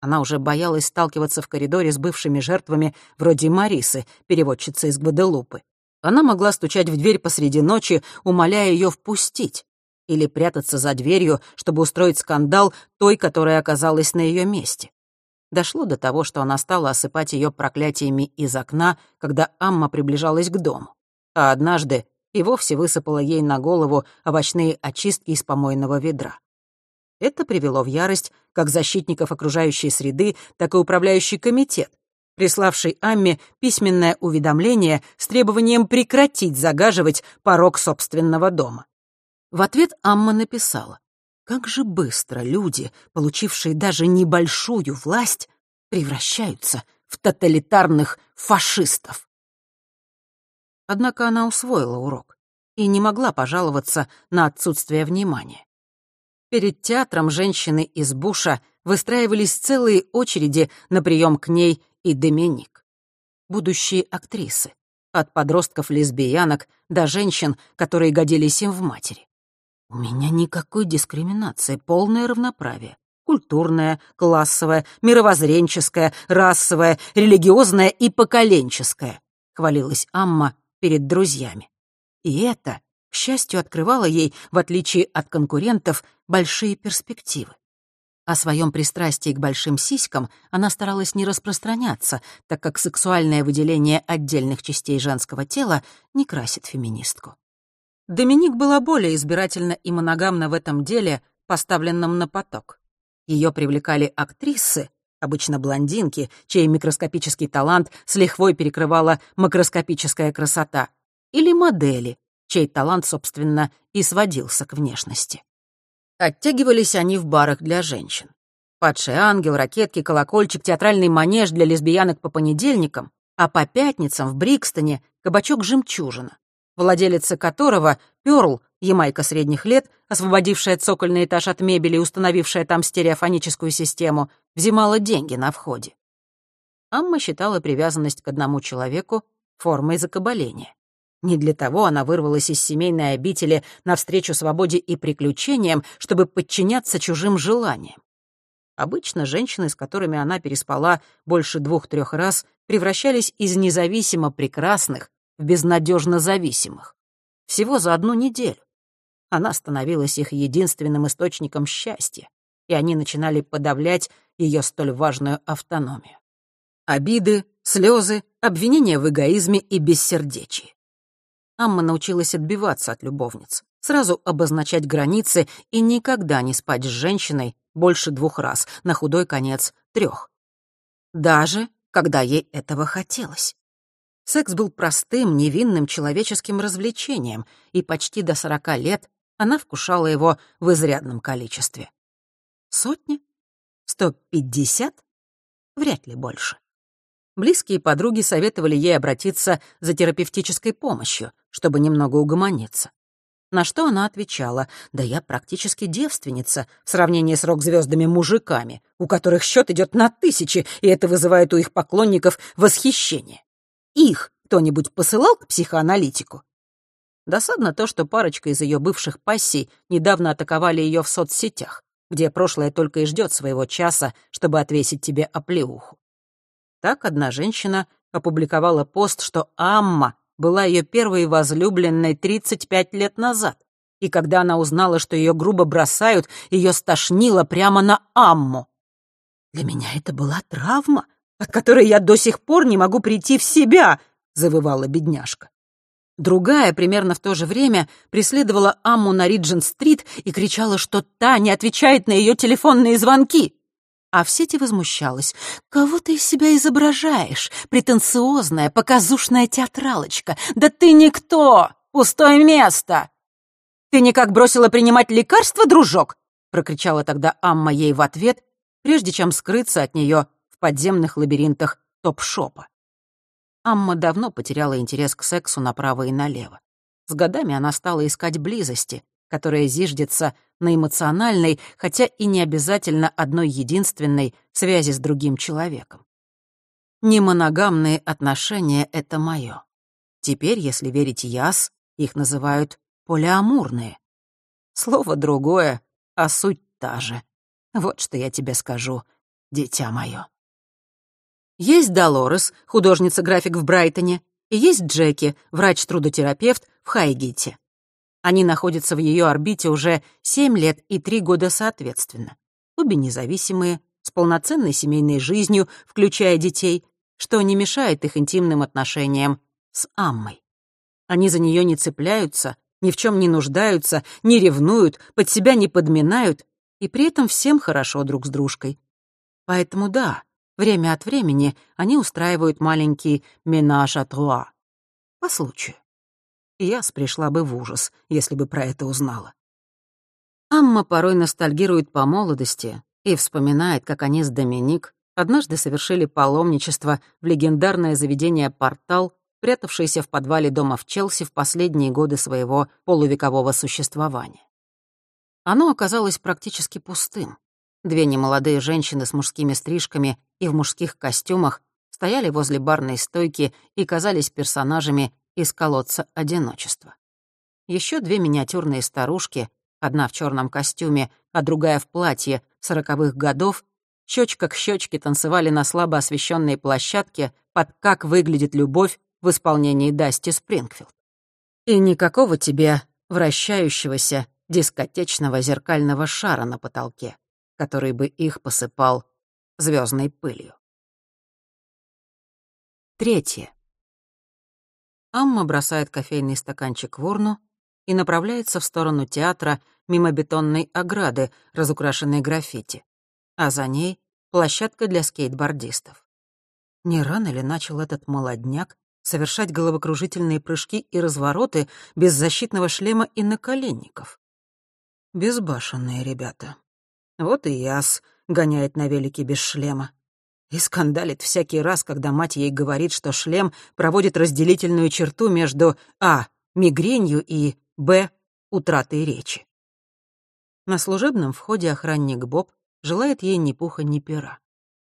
Она уже боялась сталкиваться в коридоре с бывшими жертвами вроде Марисы, переводчицы из Гваделупы. Она могла стучать в дверь посреди ночи, умоляя ее впустить, или прятаться за дверью, чтобы устроить скандал той, которая оказалась на ее месте. Дошло до того, что она стала осыпать ее проклятиями из окна, когда Амма приближалась к дому. А однажды и вовсе высыпала ей на голову овощные очистки из помойного ведра. Это привело в ярость как защитников окружающей среды, так и управляющий комитет, приславший Амме письменное уведомление с требованием прекратить загаживать порог собственного дома. В ответ Амма написала, «Как же быстро люди, получившие даже небольшую власть, превращаются в тоталитарных фашистов». Однако она усвоила урок и не могла пожаловаться на отсутствие внимания. Перед театром женщины из Буша выстраивались целые очереди на прием к ней и Доминик. Будущие актрисы. От подростков-лесбиянок до женщин, которые годились им в матери. У меня никакой дискриминации, полное равноправие. Культурное, классовое, мировоззренческое, расовое, религиозное и поколенческое, хвалилась Амма перед друзьями. И это, счастью, открывало ей, в отличие от конкурентов, большие перспективы. О своем пристрастии к большим сиськам она старалась не распространяться, так как сексуальное выделение отдельных частей женского тела не красит феминистку. Доминик была более избирательна и моногамна в этом деле, поставленном на поток. Ее привлекали актрисы, обычно блондинки, чей микроскопический талант с лихвой перекрывала макроскопическая красота, или модели, чей талант, собственно, и сводился к внешности. Оттягивались они в барах для женщин. Падший ангел, ракетки, колокольчик, театральный манеж для лесбиянок по понедельникам, а по пятницам в Брикстоне кабачок «Жемчужина», владелица которого, Пёрл, ямайка средних лет, освободившая цокольный этаж от мебели и установившая там стереофоническую систему, взимала деньги на входе. Амма считала привязанность к одному человеку формой закабаления. Не для того она вырвалась из семейной обители навстречу свободе и приключениям, чтобы подчиняться чужим желаниям. Обычно женщины, с которыми она переспала больше двух-трех раз, превращались из независимо прекрасных в безнадежно зависимых. Всего за одну неделю. Она становилась их единственным источником счастья, и они начинали подавлять ее столь важную автономию. Обиды, слезы, обвинения в эгоизме и бессердечии. Амма научилась отбиваться от любовниц, сразу обозначать границы и никогда не спать с женщиной больше двух раз, на худой конец трех. Даже когда ей этого хотелось. Секс был простым, невинным человеческим развлечением, и почти до сорока лет она вкушала его в изрядном количестве. Сотни? Сто пятьдесят? Вряд ли больше. Близкие подруги советовали ей обратиться за терапевтической помощью, чтобы немного угомониться. На что она отвечала, да я практически девственница в сравнении с рок-звездами мужиками, у которых счет идет на тысячи, и это вызывает у их поклонников восхищение. Их кто-нибудь посылал к психоаналитику? Досадно то, что парочка из ее бывших пассий недавно атаковали ее в соцсетях, где прошлое только и ждет своего часа, чтобы отвесить тебе оплеуху. Так одна женщина опубликовала пост, что Амма была ее первой возлюбленной 35 лет назад. И когда она узнала, что ее грубо бросают, ее стошнило прямо на Амму. «Для меня это была травма, от которой я до сих пор не могу прийти в себя», — завывала бедняжка. Другая примерно в то же время преследовала Амму на Риджин-стрит и кричала, что та не отвечает на ее телефонные звонки. А в сети возмущалась. «Кого ты из себя изображаешь? Претенциозная, показушная театралочка. Да ты никто! Пустое место!» «Ты никак бросила принимать лекарства, дружок?» прокричала тогда Амма ей в ответ, прежде чем скрыться от нее в подземных лабиринтах топ-шопа. Амма давно потеряла интерес к сексу направо и налево. С годами она стала искать близости, которая зиждется на эмоциональной, хотя и не обязательно одной единственной связи с другим человеком. Немоногамные отношения — это моё. Теперь, если верить Яс, их называют полиамурные. Слово другое, а суть та же. Вот что я тебе скажу, дитя моё. Есть Долорес, художница-график в Брайтоне, и есть Джеки, врач-трудотерапевт в Хайгите. Они находятся в ее орбите уже 7 лет и 3 года соответственно. Обе независимые, с полноценной семейной жизнью, включая детей, что не мешает их интимным отношениям с Аммой. Они за нее не цепляются, ни в чем не нуждаются, не ревнуют, под себя не подминают, и при этом всем хорошо друг с дружкой. Поэтому да, время от времени они устраивают маленький «менаж а труа» по случаю. Яс пришла бы в ужас, если бы про это узнала. Амма порой ностальгирует по молодости и вспоминает, как они с Доминик однажды совершили паломничество в легендарное заведение «Портал», прятавшееся в подвале дома в Челси в последние годы своего полувекового существования. Оно оказалось практически пустым. Две немолодые женщины с мужскими стрижками и в мужских костюмах стояли возле барной стойки и казались персонажами из колодца одиночества. Еще две миниатюрные старушки, одна в черном костюме, а другая в платье сороковых годов щечка к щечке танцевали на слабо освещенной площадке под «Как выглядит любовь» в исполнении Дасти Спрингфилд. И никакого тебе вращающегося дискотечного зеркального шара на потолке, который бы их посыпал звездной пылью. Третье. Амма бросает кофейный стаканчик в урну и направляется в сторону театра мимо бетонной ограды, разукрашенной граффити, а за ней — площадка для скейтбордистов. Не рано ли начал этот молодняк совершать головокружительные прыжки и развороты без защитного шлема и наколенников? Безбашенные ребята. Вот и Яс гоняет на велике без шлема. И скандалит всякий раз, когда мать ей говорит, что шлем проводит разделительную черту между а. мигренью и б. утратой речи. На служебном входе охранник Боб желает ей ни пуха, ни пера.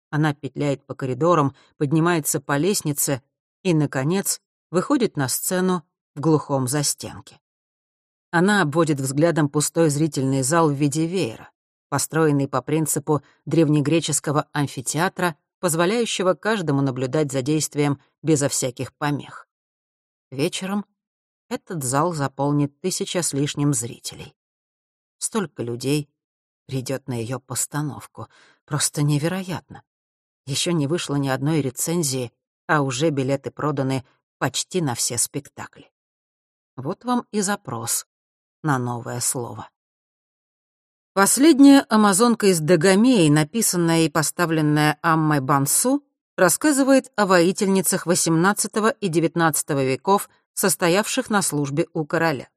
Она петляет по коридорам, поднимается по лестнице и, наконец, выходит на сцену в глухом застенке. Она обводит взглядом пустой зрительный зал в виде веера, построенный по принципу древнегреческого амфитеатра позволяющего каждому наблюдать за действием безо всяких помех. Вечером этот зал заполнит тысяча с лишним зрителей. Столько людей придет на ее постановку. Просто невероятно. Еще не вышло ни одной рецензии, а уже билеты проданы почти на все спектакли. Вот вам и запрос на новое слово. Последняя амазонка из Дагомеи, написанная и поставленная Аммой Бансу, рассказывает о воительницах XVIII и XIX веков, состоявших на службе у короля.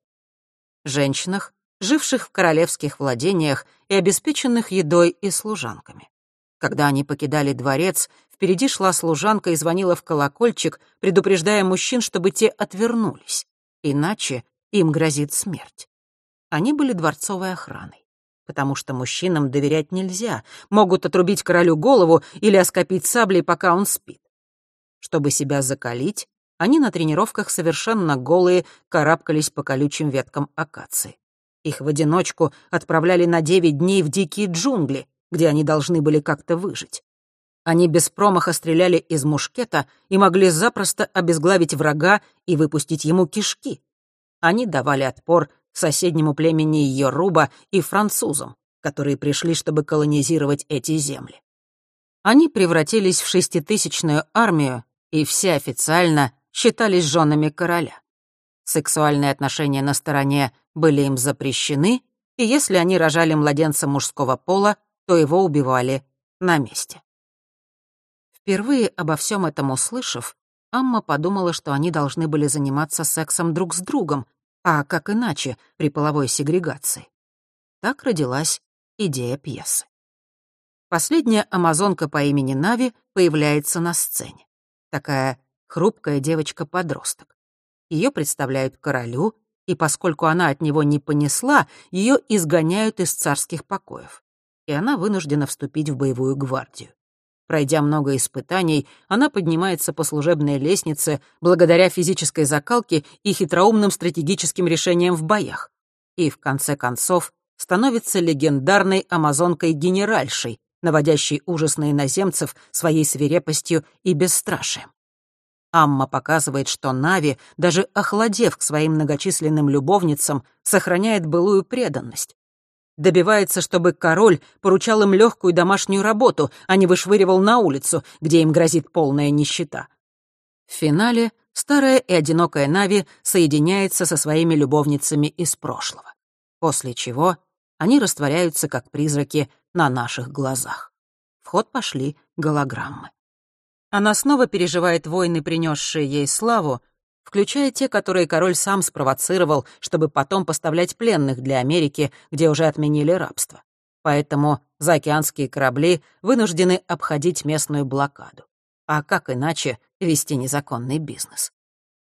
Женщинах, живших в королевских владениях и обеспеченных едой и служанками. Когда они покидали дворец, впереди шла служанка и звонила в колокольчик, предупреждая мужчин, чтобы те отвернулись, иначе им грозит смерть. Они были дворцовой охраной потому что мужчинам доверять нельзя, могут отрубить королю голову или оскопить саблей, пока он спит. Чтобы себя закалить, они на тренировках совершенно голые карабкались по колючим веткам акации. Их в одиночку отправляли на девять дней в дикие джунгли, где они должны были как-то выжить. Они без промаха стреляли из мушкета и могли запросто обезглавить врага и выпустить ему кишки. Они давали отпор соседнему племени Йоруба и французам, которые пришли, чтобы колонизировать эти земли. Они превратились в шеститысячную армию и все официально считались женами короля. Сексуальные отношения на стороне были им запрещены, и если они рожали младенца мужского пола, то его убивали на месте. Впервые обо всем этом услышав, Амма подумала, что они должны были заниматься сексом друг с другом, а как иначе при половой сегрегации? Так родилась идея пьесы. Последняя амазонка по имени Нави появляется на сцене. Такая хрупкая девочка-подросток. Ее представляют королю, и поскольку она от него не понесла, ее изгоняют из царских покоев. И она вынуждена вступить в боевую гвардию. Пройдя много испытаний, она поднимается по служебной лестнице благодаря физической закалке и хитроумным стратегическим решениям в боях. И, в конце концов, становится легендарной амазонкой-генеральшей, наводящей ужас на иноземцев своей свирепостью и бесстрашием. Амма показывает, что Нави, даже охладев к своим многочисленным любовницам, сохраняет былую преданность, Добивается, чтобы король поручал им легкую домашнюю работу, а не вышвыривал на улицу, где им грозит полная нищета. В финале старая и одинокая Нави соединяется со своими любовницами из прошлого. После чего они растворяются, как призраки, на наших глазах. В ход пошли голограммы. Она снова переживает войны, принесшие ей славу, включая те, которые король сам спровоцировал, чтобы потом поставлять пленных для Америки, где уже отменили рабство. Поэтому заокеанские корабли вынуждены обходить местную блокаду. А как иначе вести незаконный бизнес?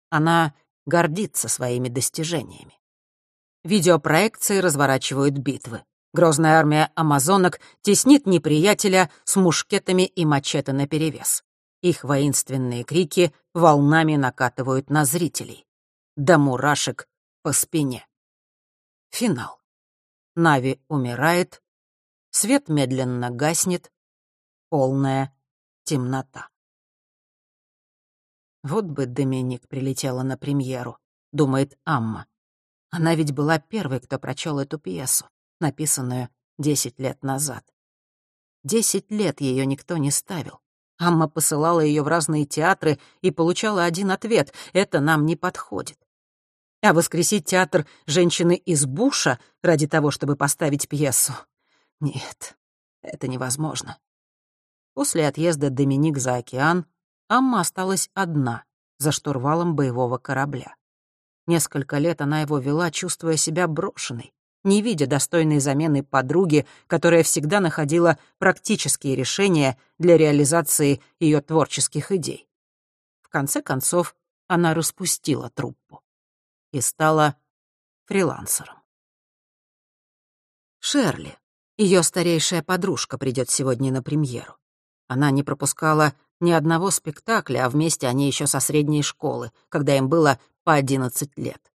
Она гордится своими достижениями. Видеопроекции разворачивают битвы. Грозная армия амазонок теснит неприятеля с мушкетами и мачете наперевес. Их воинственные крики волнами накатывают на зрителей. До мурашек по спине. Финал. Нави умирает, свет медленно гаснет, полная темнота. Вот бы Доминик прилетела на премьеру, думает Амма. Она ведь была первой, кто прочел эту пьесу, написанную десять лет назад. Десять лет ее никто не ставил. Амма посылала ее в разные театры и получала один ответ — это нам не подходит. А воскресить театр женщины из Буша ради того, чтобы поставить пьесу? Нет, это невозможно. После отъезда Доминик за океан Амма осталась одна за штурвалом боевого корабля. Несколько лет она его вела, чувствуя себя брошенной, не видя достойной замены подруги, которая всегда находила практические решения для реализации ее творческих идей. В конце концов, она распустила труппу и стала фрилансером. Шерли, ее старейшая подружка, придет сегодня на премьеру. Она не пропускала ни одного спектакля, а вместе они еще со средней школы, когда им было по 11 лет.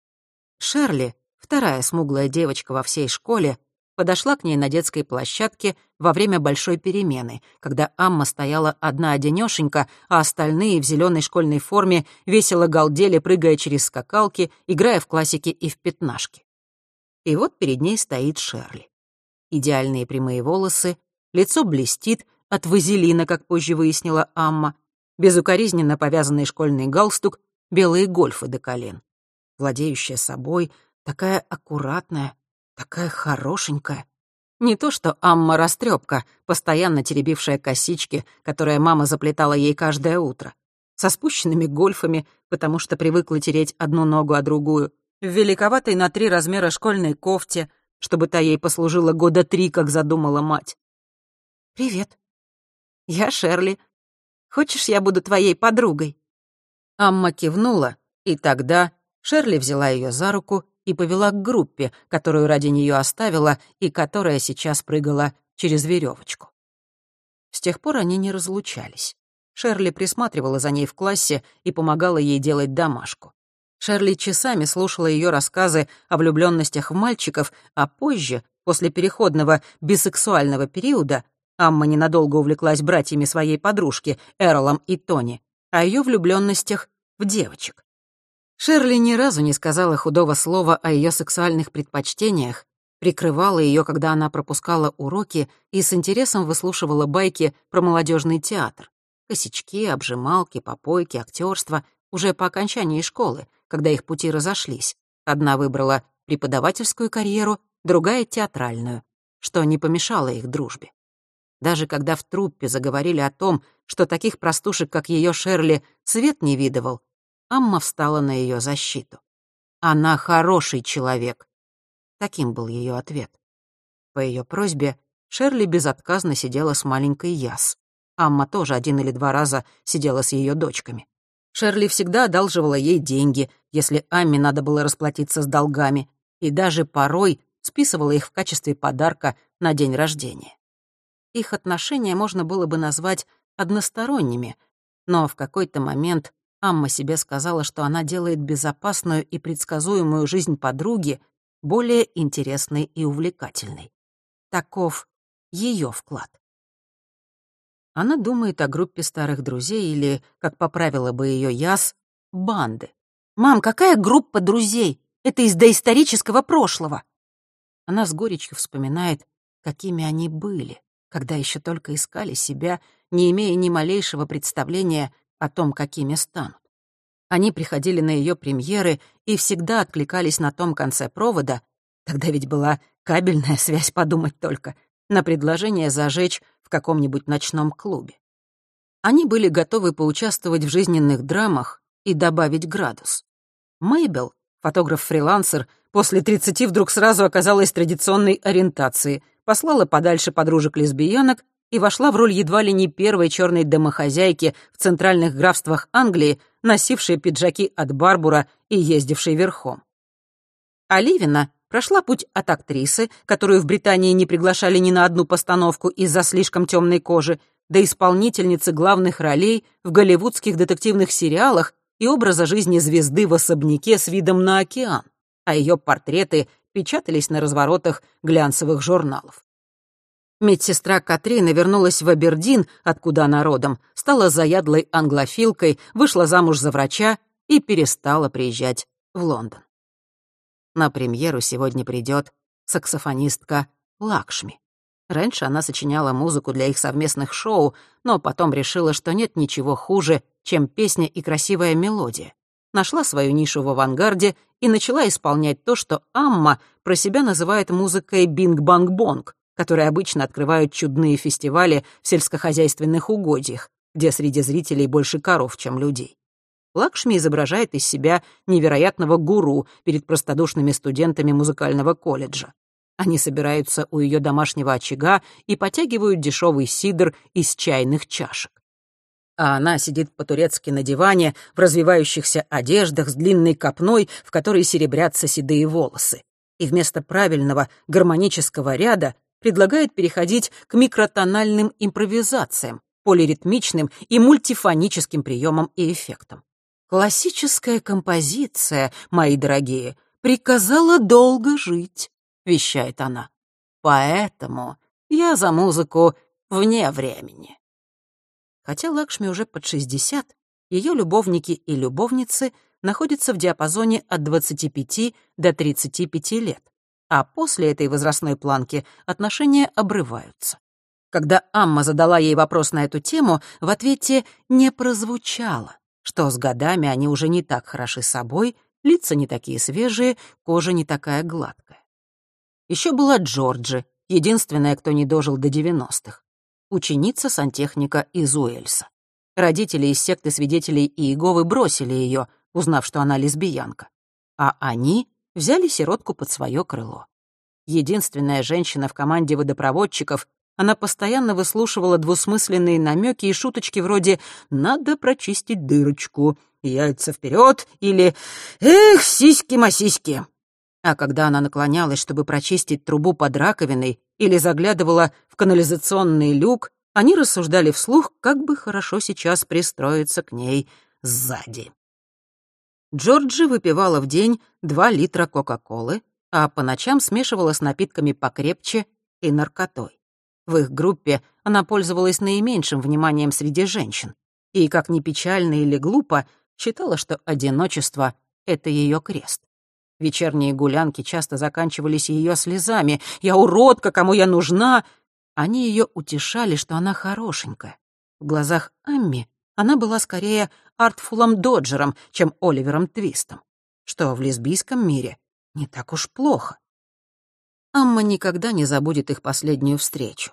Шерли, вторая смуглая девочка во всей школе, подошла к ней на детской площадке во время большой перемены, когда Амма стояла одна-одинёшенька, а остальные в зеленой школьной форме весело галдели, прыгая через скакалки, играя в классики и в пятнашки. И вот перед ней стоит Шерли. Идеальные прямые волосы, лицо блестит, от вазелина, как позже выяснила Амма, безукоризненно повязанный школьный галстук, белые гольфы до колен. Владеющая собой, такая аккуратная, такая хорошенькая. Не то что Амма растрепка, постоянно теребившая косички, которые мама заплетала ей каждое утро, со спущенными гольфами, потому что привыкла тереть одну ногу о другую, в великоватой на три размера школьной кофте, чтобы та ей послужила года три, как задумала мать. «Привет», «Я Шерли. Хочешь, я буду твоей подругой?» Амма кивнула, и тогда Шерли взяла ее за руку и повела к группе, которую ради нее оставила и которая сейчас прыгала через веревочку. С тех пор они не разлучались. Шерли присматривала за ней в классе и помогала ей делать домашку. Шерли часами слушала ее рассказы о влюбленностях в мальчиков, а позже, после переходного бисексуального периода, Амма ненадолго увлеклась братьями своей подружки, Эролом и Тони, о ее влюбленностях в девочек. Шерли ни разу не сказала худого слова о ее сексуальных предпочтениях, прикрывала ее, когда она пропускала уроки и с интересом выслушивала байки про молодежный театр. Косячки, обжималки, попойки, актерство уже по окончании школы, когда их пути разошлись. Одна выбрала преподавательскую карьеру, другая — театральную, что не помешало их дружбе. Даже когда в труппе заговорили о том, что таких простушек, как ее Шерли, свет не видывал, Амма встала на ее защиту. «Она хороший человек». Таким был ее ответ. По ее просьбе Шерли безотказно сидела с маленькой Яс. Амма тоже один или два раза сидела с ее дочками. Шерли всегда одалживала ей деньги, если Амме надо было расплатиться с долгами, и даже порой списывала их в качестве подарка на день рождения. Их отношения можно было бы назвать односторонними, но в какой-то момент Амма себе сказала, что она делает безопасную и предсказуемую жизнь подруги более интересной и увлекательной. Таков ее вклад. Она думает о группе старых друзей или, как поправила бы ее Яс, банды. «Мам, какая группа друзей? Это из доисторического прошлого!» Она с горечью вспоминает, какими они были когда еще только искали себя, не имея ни малейшего представления о том, какими станут. Они приходили на ее премьеры и всегда откликались на том конце провода, тогда ведь была кабельная связь, подумать только, на предложение зажечь в каком-нибудь ночном клубе. Они были готовы поучаствовать в жизненных драмах и добавить градус. Мейбел, фотограф-фрилансер, после 30 вдруг сразу оказалась традиционной ориентации — послала подальше подружек-лесбиянок и вошла в роль едва ли не первой черной домохозяйки в центральных графствах Англии, носившей пиджаки от Барбура и ездившей верхом. Оливина прошла путь от актрисы, которую в Британии не приглашали ни на одну постановку из-за слишком темной кожи, до исполнительницы главных ролей в голливудских детективных сериалах и образа жизни звезды в особняке с видом на океан, а ее портреты печатались на разворотах глянцевых журналов. Медсестра Катрина вернулась в Абердин, откуда она родом, стала заядлой англофилкой, вышла замуж за врача и перестала приезжать в Лондон. На премьеру сегодня придет саксофонистка Лакшми. Раньше она сочиняла музыку для их совместных шоу, но потом решила, что нет ничего хуже, чем песня и красивая мелодия. Нашла свою нишу в авангарде и начала исполнять то, что Амма про себя называет музыкой «бинг-банг-бонг», которые обычно открывают чудные фестивали в сельскохозяйственных угодьях, где среди зрителей больше коров, чем людей. Лакшми изображает из себя невероятного гуру перед простодушными студентами музыкального колледжа. Они собираются у ее домашнего очага и потягивают дешевый сидр из чайных чашек. А она сидит по-турецки на диване в развивающихся одеждах с длинной копной, в которой серебрятся седые волосы. И вместо правильного гармонического ряда предлагает переходить к микротональным импровизациям, полиритмичным и мультифоническим приемам и эффектам. Классическая композиция, мои дорогие, приказала долго жить, вещает она. Поэтому я за музыку вне времени. Хотя Лакшми уже под 60, ее любовники и любовницы находятся в диапазоне от 25 до 35 лет а после этой возрастной планки отношения обрываются. Когда Амма задала ей вопрос на эту тему, в ответе не прозвучало, что с годами они уже не так хороши собой, лица не такие свежие, кожа не такая гладкая. Еще была Джорджи, единственная, кто не дожил до 90-х. Ученица сантехника из Уэльса. Родители из секты свидетелей Иеговы бросили ее, узнав, что она лесбиянка. А они взяли сиротку под свое крыло. Единственная женщина в команде водопроводчиков, она постоянно выслушивала двусмысленные намеки и шуточки вроде «надо прочистить дырочку», «яйца вперед» или «эх, сиськи-масиськи». А когда она наклонялась, чтобы прочистить трубу под раковиной или заглядывала в канализационный люк, они рассуждали вслух, как бы хорошо сейчас пристроиться к ней сзади. Джорджи выпивала в день 2 литра Кока-Колы, а по ночам смешивала с напитками покрепче и наркотой. В их группе она пользовалась наименьшим вниманием среди женщин и, как ни печально или глупо, считала, что одиночество — это ее крест. Вечерние гулянки часто заканчивались ее слезами. «Я уродка, кому я нужна!» Они ее утешали, что она хорошенькая. В глазах Амми она была скорее Артфулом Доджером, чем Оливером Твистом, что в лесбийском мире не так уж плохо. Амма никогда не забудет их последнюю встречу.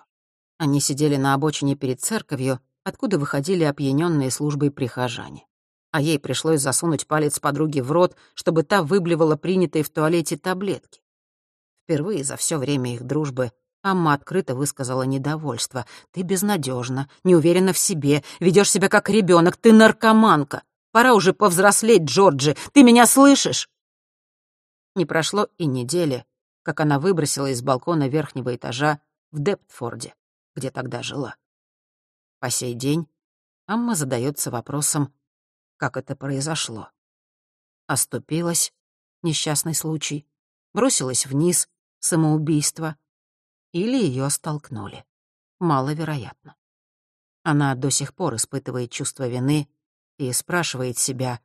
Они сидели на обочине перед церковью, откуда выходили опьяненные службой прихожане. А ей пришлось засунуть палец подруги в рот, чтобы та выблевала принятые в туалете таблетки. Впервые за все время их дружбы Амма открыто высказала недовольство. «Ты безнадежна, не уверена в себе, ведешь себя как ребенок, ты наркоманка. Пора уже повзрослеть, Джорджи, ты меня слышишь?» Не прошло и недели, как она выбросила из балкона верхнего этажа в Дептфорде, где тогда жила. По сей день Амма задается вопросом, как это произошло. Оступилась, несчастный случай, бросилась вниз, самоубийство — или ее столкнули. Маловероятно. Она до сих пор испытывает чувство вины и спрашивает себя,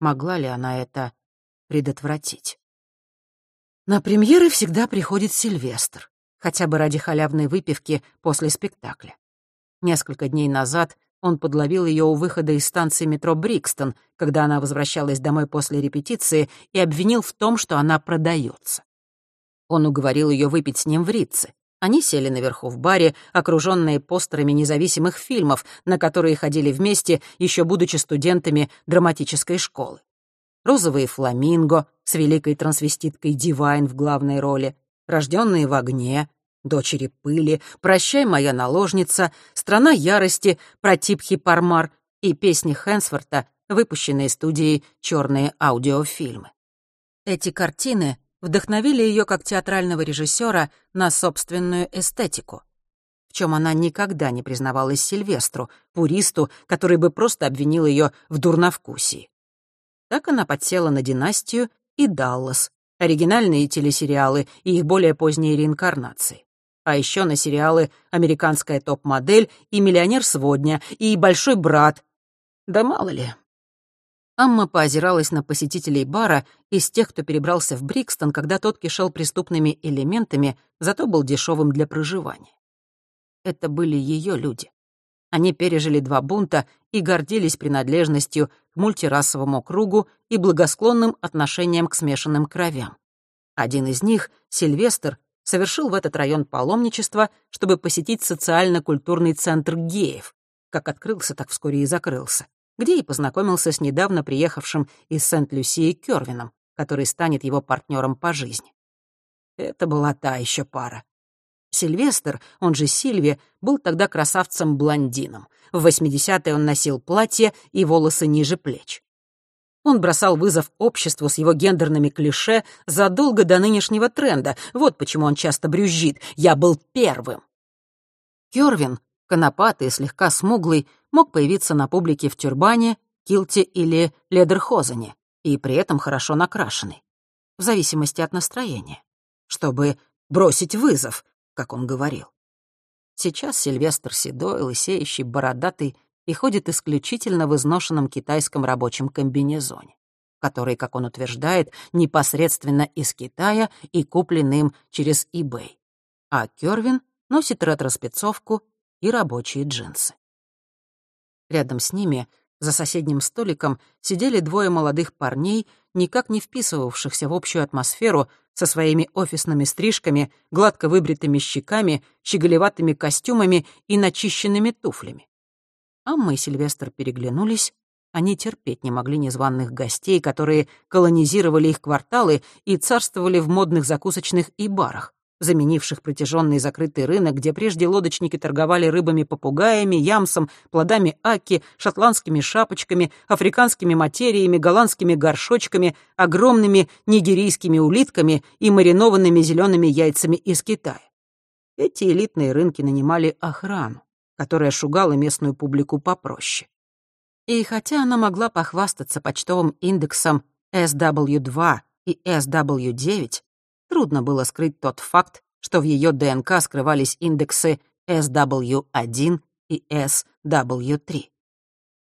могла ли она это предотвратить. На премьеры всегда приходит Сильвестр, хотя бы ради халявной выпивки после спектакля. Несколько дней назад он подловил ее у выхода из станции метро Брикстон, когда она возвращалась домой после репетиции, и обвинил в том, что она продается. Он уговорил ее выпить с ним в Ритце, они сели наверху в баре, окруженные постерами независимых фильмов, на которые ходили вместе, еще будучи студентами драматической школы. «Розовые фламинго» с великой трансвеститкой Дивайн в главной роли, «Рожденные в огне», «Дочери пыли», «Прощай, моя наложница», «Страна ярости», про Типхи Пармар и песни Хэнсворта, выпущенные студией «Черные аудиофильмы». Эти картины вдохновили ее как театрального режиссера на собственную эстетику, в чем она никогда не признавалась Сильвестру, пуристу, который бы просто обвинил ее в дурновкусии. Так она подсела на «Династию» и «Даллас», оригинальные телесериалы и их более поздние реинкарнации. А еще на сериалы «Американская топ-модель» и «Миллионер сегодня» и «Большой брат». Да мало ли. Амма поозиралась на посетителей бара из тех, кто перебрался в Брикстон, когда тот кишел преступными элементами, зато был дешевым для проживания. Это были ее люди. Они пережили два бунта и гордились принадлежностью к мультирасовому кругу и благосклонным отношением к смешанным кровям. Один из них, Сильвестр, совершил в этот район паломничество, чтобы посетить социально-культурный центр геев. Как открылся, так вскоре и закрылся, где и познакомился с недавно приехавшим из Сент-Люсии Кёрвином, который станет его партнером по жизни. Это была та еще пара. Сильвестр, он же Сильви, был тогда красавцем-блондином. В 80-е он носил платье и волосы ниже плеч. Он бросал вызов обществу с его гендерными клише задолго до нынешнего тренда. Вот почему он часто брюзжит. «Я был первым». Кёрвин, конопатый и слегка смуглый, мог появиться на публике в тюрбане, килте или ледерхозене, и при этом хорошо накрашенный. В зависимости от настроения. Чтобы бросить вызов, как он говорил. Сейчас Сильвестр седой, лысеющий, бородатый и ходит исключительно в изношенном китайском рабочем комбинезоне, который, как он утверждает, непосредственно из Китая и куплен им через eBay. А Кёрвин носит ретро-спецовку и рабочие джинсы. Рядом с ними, за соседним столиком, сидели двое молодых парней, никак не вписывавшихся в общую атмосферу со своими офисными стрижками, гладко выбритыми щеками, щеголеватыми костюмами и начищенными туфлями. Амма и Сильвестр переглянулись. Они терпеть не могли незваных гостей, которые колонизировали их кварталы и царствовали в модных закусочных и барах, заменивших протяженный закрытый рынок, где прежде лодочники торговали рыбами-попугаями, ямсом, плодами аки, шотландскими шапочками, африканскими материями, голландскими горшочками, огромными нигерийскими улитками и маринованными зелеными яйцами из Китая. Эти элитные рынки нанимали охрану которая шугала местную публику попроще. И хотя она могла похвастаться почтовым индексом SW2 и SW9, трудно было скрыть тот факт, что в ее ДНК скрывались индексы SW1 и SW3.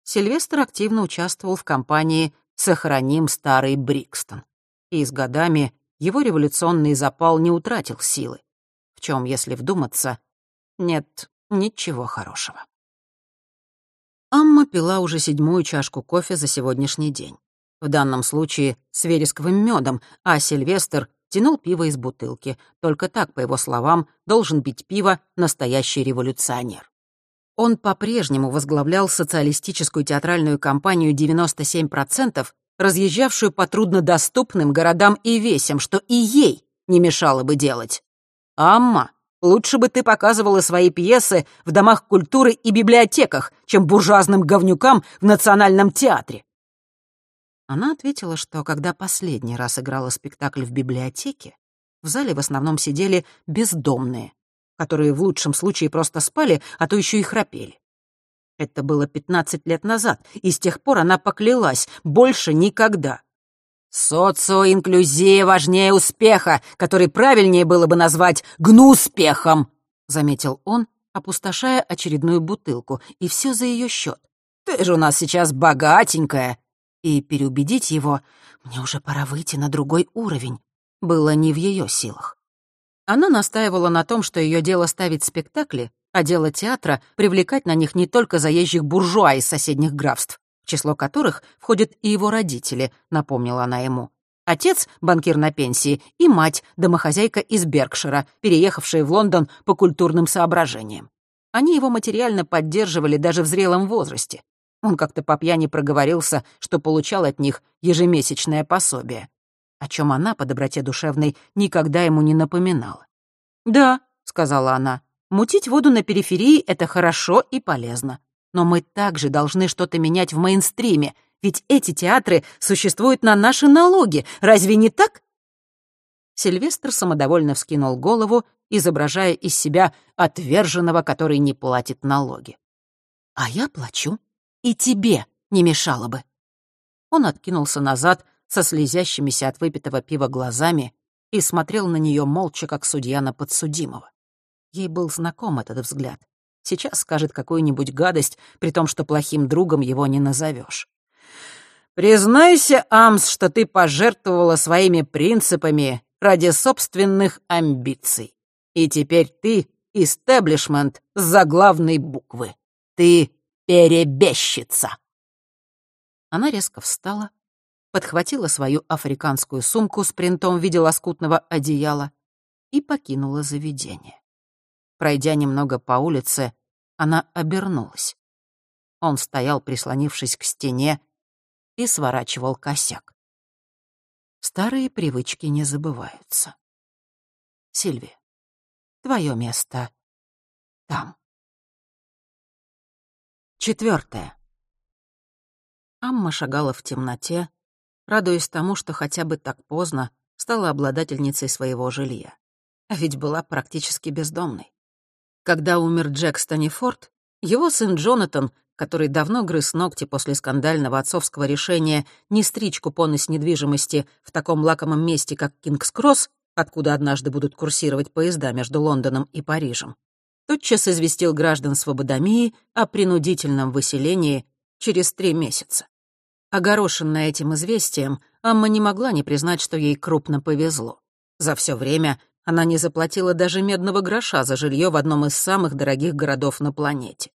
Сильвестр активно участвовал в кампании «Сохраним старый Брикстон», и с годами его революционный запал не утратил силы, в чем, если вдуматься, нет Ничего хорошего. Амма пила уже седьмую чашку кофе за сегодняшний день. В данном случае с вересковым медом, а Сильвестр тянул пиво из бутылки. Только так, по его словам, должен бить пиво настоящий революционер. Он по-прежнему возглавлял социалистическую театральную компанию «97%», разъезжавшую по труднодоступным городам и весям, что и ей не мешало бы делать. Амма Лучше бы ты показывала свои пьесы в домах культуры и библиотеках, чем буржуазным говнюкам в Национальном театре». Она ответила, что когда последний раз играла спектакль в библиотеке, в зале в основном сидели бездомные, которые в лучшем случае просто спали, а то еще и храпели. Это было 15 лет назад, и с тех пор она поклялась больше никогда. «Социоинклюзия важнее успеха, который правильнее было бы назвать гнуспехом», — заметил он, опустошая очередную бутылку, и все за ее счет. «Ты же у нас сейчас богатенькая!» И переубедить его «мне уже пора выйти на другой уровень» было не в ее силах. Она настаивала на том, что ее дело ставить спектакли, а дело театра — привлекать на них не только заезжих буржуа из соседних графств, в число которых входят и его родители, напомнила она ему. Отец — банкир на пенсии, и мать — домохозяйка из Беркшира, переехавшая в Лондон по культурным соображениям. Они его материально поддерживали даже в зрелом возрасте. Он как-то по пьяни проговорился, что получал от них ежемесячное пособие, о чем она, по доброте душевной, никогда ему не напоминала. «Да», — сказала она, — «мутить воду на периферии — это хорошо и полезно. Но мы также должны что-то менять в мейнстриме, ведь эти театры существуют на наши налоги, разве не так?» Сильвестр самодовольно вскинул голову, изображая из себя отверженного, который не платит налоги. «А я плачу, и тебе не мешало бы». Он откинулся назад со слезящимися от выпитого пива глазами и смотрел на нее молча, как судья на подсудимого. Ей был знаком этот взгляд. Сейчас скажет какую-нибудь гадость, при том, что плохим другом его не назовешь. «Признайся, Амс, что ты пожертвовала своими принципами ради собственных амбиций. И теперь ты — истеблишмент с заглавной буквы. Ты — перебежчица!» Она резко встала, подхватила свою африканскую сумку с принтом в виде лоскутного одеяла и покинула заведение. Пройдя немного по улице, она обернулась. Он стоял, прислонившись к стене, и сворачивал косяк. Старые привычки не забываются. Сильви, твое место там. Четвертое. Амма шагала в темноте, радуясь тому, что хотя бы так поздно стала обладательницей своего жилья. А ведь была практически бездомной. Когда умер Джек Станифорд, его сын Джонатан, который давно грыз ногти после скандального отцовского решения не стричь купоны с недвижимости в таком лакомом месте, как Кингс-Кросс, откуда однажды будут курсировать поезда между Лондоном и Парижем, тотчас известил граждан Свободомии о принудительном выселении через три месяца. Огорошенная этим известием, Амма не могла не признать, что ей крупно повезло. За все время она не заплатила даже медного гроша за жилье в одном из самых дорогих городов на планете.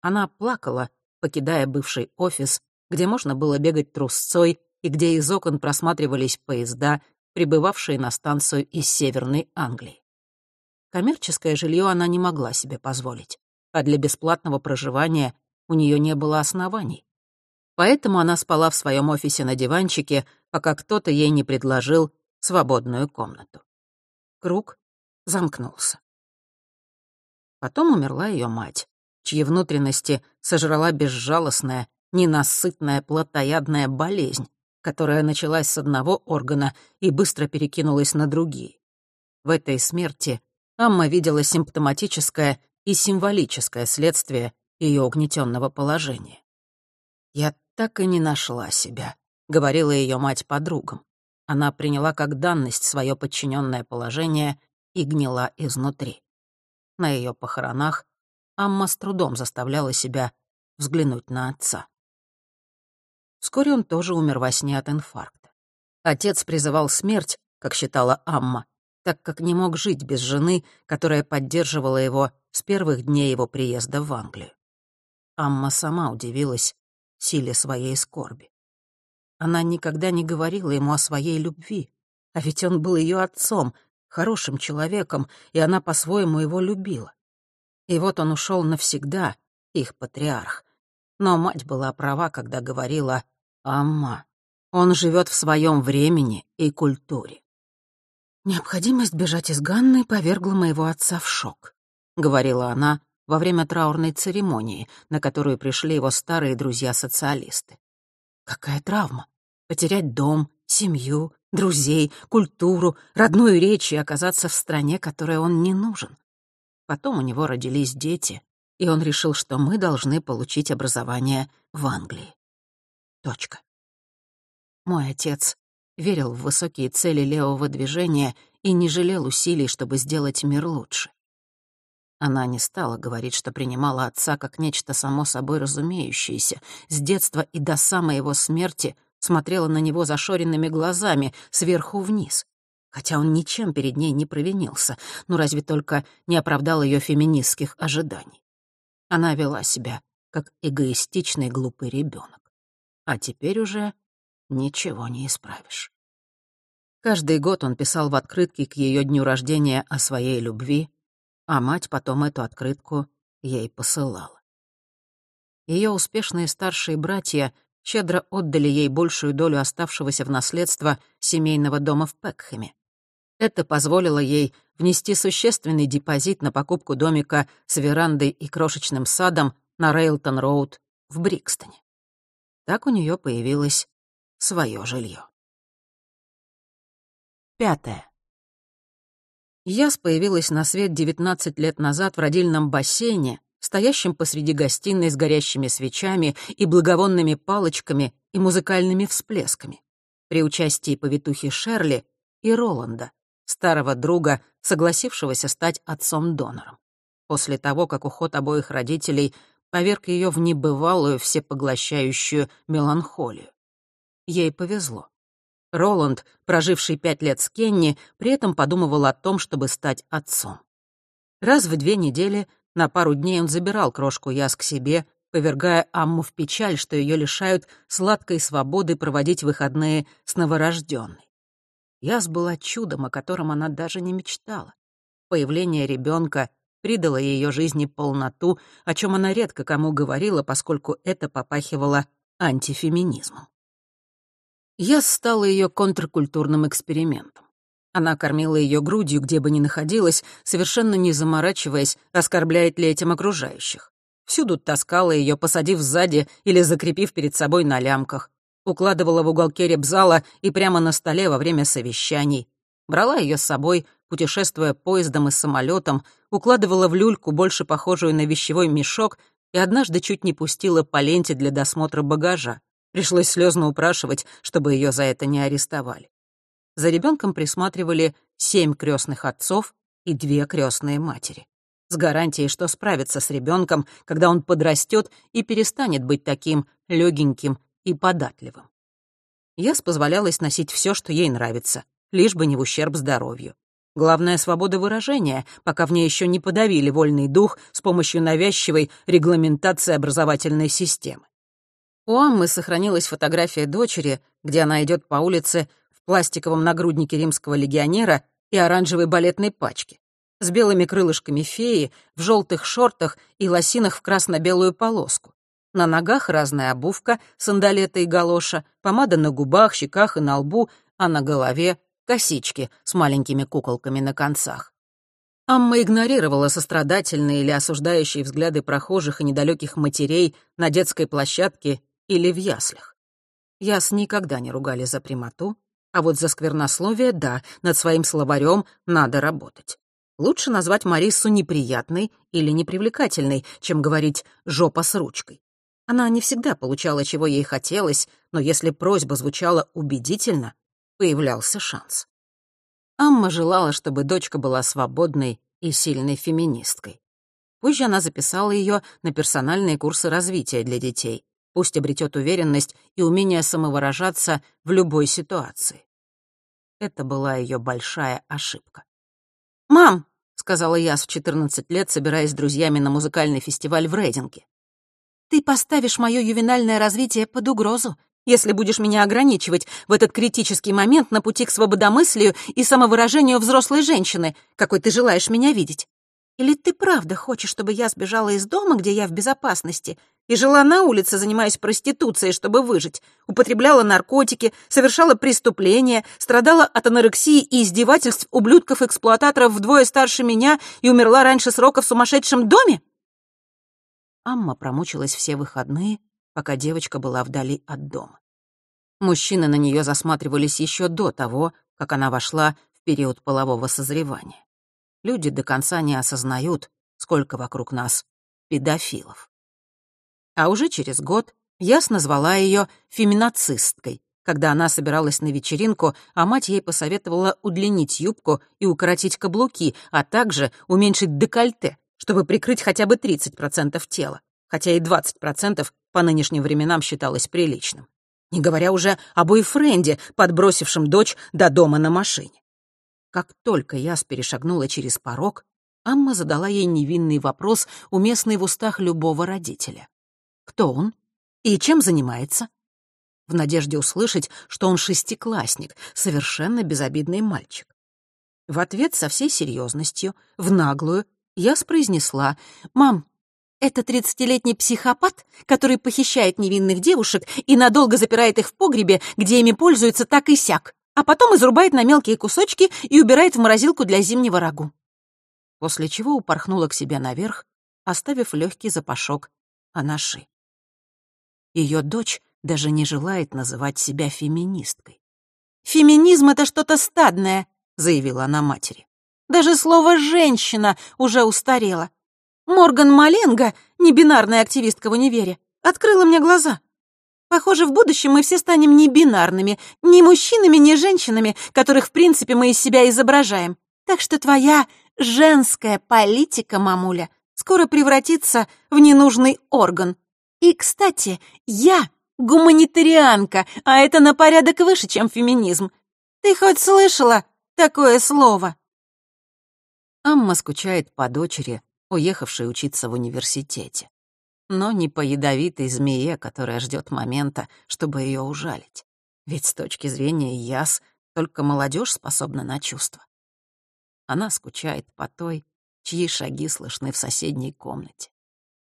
Она плакала, покидая бывший офис, где можно было бегать трусцой и где из окон просматривались поезда, прибывавшие на станцию из Северной Англии. Коммерческое жилье она не могла себе позволить, а для бесплатного проживания у нее не было оснований. Поэтому она спала в своем офисе на диванчике, пока кто-то ей не предложил свободную комнату круг замкнулся. Потом умерла ее мать, чьи внутренности сожрала безжалостная, ненасытная плотоядная болезнь, которая началась с одного органа и быстро перекинулась на другие. В этой смерти Амма видела симптоматическое и символическое следствие ее угнетенного положения. «Я так и не нашла себя», — говорила ее мать подругам. Она приняла как данность свое подчиненное положение и гнила изнутри. На ее похоронах Амма с трудом заставляла себя взглянуть на отца. Вскоре он тоже умер во сне от инфаркта. Отец призывал смерть, как считала Амма, так как не мог жить без жены, которая поддерживала его с первых дней его приезда в Англию. Амма сама удивилась силе своей скорби. Она никогда не говорила ему о своей любви. А ведь он был ее отцом, хорошим человеком, и она по-своему его любила. И вот он ушел навсегда, их патриарх. Но мать была права, когда говорила «Амма, он живет в своем времени и культуре». «Необходимость бежать из Ганны повергла моего отца в шок», — говорила она во время траурной церемонии, на которую пришли его старые друзья-социалисты. Какая травма? Потерять дом, семью, друзей, культуру, родную речь и оказаться в стране, которой он не нужен. Потом у него родились дети, и он решил, что мы должны получить образование в Англии. Точка. Мой отец верил в высокие цели левого движения и не жалел усилий, чтобы сделать мир лучше. Она не стала говорить, что принимала отца как нечто само собой разумеющееся. С детства и до самой его смерти смотрела на него зашоренными глазами, сверху вниз. Хотя он ничем перед ней не провинился, ну разве только не оправдал ее феминистских ожиданий. Она вела себя как эгоистичный глупый ребенок. А теперь уже ничего не исправишь. Каждый год он писал в открытке к ее дню рождения о своей любви, а мать потом эту открытку ей посылала. Ее успешные старшие братья щедро отдали ей большую долю оставшегося в наследство семейного дома в Пекхэме. Это позволило ей внести существенный депозит на покупку домика с верандой и крошечным садом на Рейлтон-Роуд в Брикстоне. Так у нее появилось свое жилье. Пятое. Яс появилась на свет 19 лет назад в родильном бассейне, стоящем посреди гостиной с горящими свечами и благовонными палочками и музыкальными всплесками, при участии повитухи Шерли и Роланда, старого друга, согласившегося стать отцом-донором. После того, как уход обоих родителей поверг ее в небывалую всепоглощающую меланхолию. Ей повезло. Роланд, проживший пять лет с Кенни, при этом подумывал о том, чтобы стать отцом. Раз в две недели на пару дней он забирал крошку Яс к себе, повергая Амму в печаль, что ее лишают сладкой свободы проводить выходные с новорожденной. Яс была чудом, о котором она даже не мечтала. Появление ребенка придало ее жизни полноту, о чем она редко кому говорила, поскольку это попахивало антифеминизмом. Яс стала ее контркультурным экспериментом. Она кормила ее грудью, где бы ни находилась, совершенно не заморачиваясь, оскорбляет ли этим окружающих. Всюду таскала ее, посадив сзади или закрепив перед собой на лямках. Укладывала в уголке ребзала и прямо на столе во время совещаний. Брала ее с собой, путешествуя поездом и самолетом, укладывала в люльку, больше похожую на вещевой мешок, и однажды чуть не пустила по ленте для досмотра багажа. Пришлось слезно упрашивать, чтобы ее за это не арестовали. За ребенком присматривали семь крестных отцов и две крестные матери. С гарантией, что справится с ребенком, когда он подрастет и перестанет быть таким легеньким и податливым. Яс позволялась носить все, что ей нравится, лишь бы не в ущерб здоровью. Главное — свобода выражения, пока в ней еще не подавили вольный дух с помощью навязчивой регламентации образовательной системы. У Аммы сохранилась фотография дочери, где она идет по улице пластиковом нагруднике римского легионера и оранжевой балетной пачке, с белыми крылышками феи, в желтых шортах и лосинах в красно-белую полоску. На ногах разная обувка, сандалеты и галоша, помада на губах, щеках и на лбу, а на голове — косички с маленькими куколками на концах. Амма игнорировала сострадательные или осуждающие взгляды прохожих и недалеких матерей на детской площадке или в яслях. Яс никогда не ругали за прямоту, а вот за сквернословие, да, над своим словарем надо работать. Лучше назвать Мариссу неприятной или непривлекательной, чем говорить «жопа с ручкой». Она не всегда получала, чего ей хотелось, но если просьба звучала убедительно, появлялся шанс. Амма желала, чтобы дочка была свободной и сильной феминисткой. Позже она записала ее на персональные курсы развития для детей. Пусть обретет уверенность и умение самовыражаться в любой ситуации. Это была ее большая ошибка. «Мам!» — сказала я в 14 лет, собираясь с друзьями на музыкальный фестиваль в Рейдинге. «Ты поставишь мое ювенальное развитие под угрозу, если будешь меня ограничивать в этот критический момент на пути к свободомыслию и самовыражению взрослой женщины, какой ты желаешь меня видеть. Или ты правда хочешь, чтобы я сбежала из дома, где я в безопасности, и жила на улице, занимаясь проституцией, чтобы выжить, употребляла наркотики, совершала преступления, страдала от анорексии и издевательств ублюдков-эксплуататоров вдвое старше меня и умерла раньше срока в сумасшедшем доме? Амма промучилась все выходные, пока девочка была вдали от дома. Мужчины на нее засматривались еще до того, как она вошла в период полового созревания. Люди до конца не осознают, сколько вокруг нас педофилов. А уже через год Яс назвала ее феминацисткой, когда она собиралась на вечеринку, а мать ей посоветовала удлинить юбку и укоротить каблуки, а также уменьшить декольте, чтобы прикрыть хотя бы 30% тела, хотя и 20% по нынешним временам считалось приличным. Не говоря уже о бойфренде, подбросившем дочь до дома на машине. Как только Яс перешагнула через порог, Амма задала ей невинный вопрос, уместный в устах любого родителя кто он и чем занимается. В надежде услышать, что он шестиклассник, совершенно безобидный мальчик. В ответ со всей серьезностью, в наглую, я спроизнесла «Мам, это тридцатилетний психопат, который похищает невинных девушек и надолго запирает их в погребе, где ими пользуются так и сяк, а потом изрубает на мелкие кусочки и убирает в морозилку для зимнего рагу». После чего упорхнула к себе наверх, оставив легкий запашок анаши. Ее дочь даже не желает называть себя феминисткой. «Феминизм — это что-то стадное», — заявила она матери. «Даже слово «женщина» уже устарело. Морган Маленго, небинарная активистка в универе, открыла мне глаза. Похоже, в будущем мы все станем не бинарными, ни мужчинами, ни женщинами, которых, в принципе, мы из себя изображаем. Так что твоя женская политика, мамуля, скоро превратится в ненужный орган. И, кстати, я гуманитарианка, а это на порядок выше, чем феминизм. Ты хоть слышала такое слово?» Амма скучает по дочери, уехавшей учиться в университете. Но не по ядовитой змее, которая ждет момента, чтобы ее ужалить. Ведь с точки зрения Яс только молодежь способна на чувства. Она скучает по той, чьи шаги слышны в соседней комнате.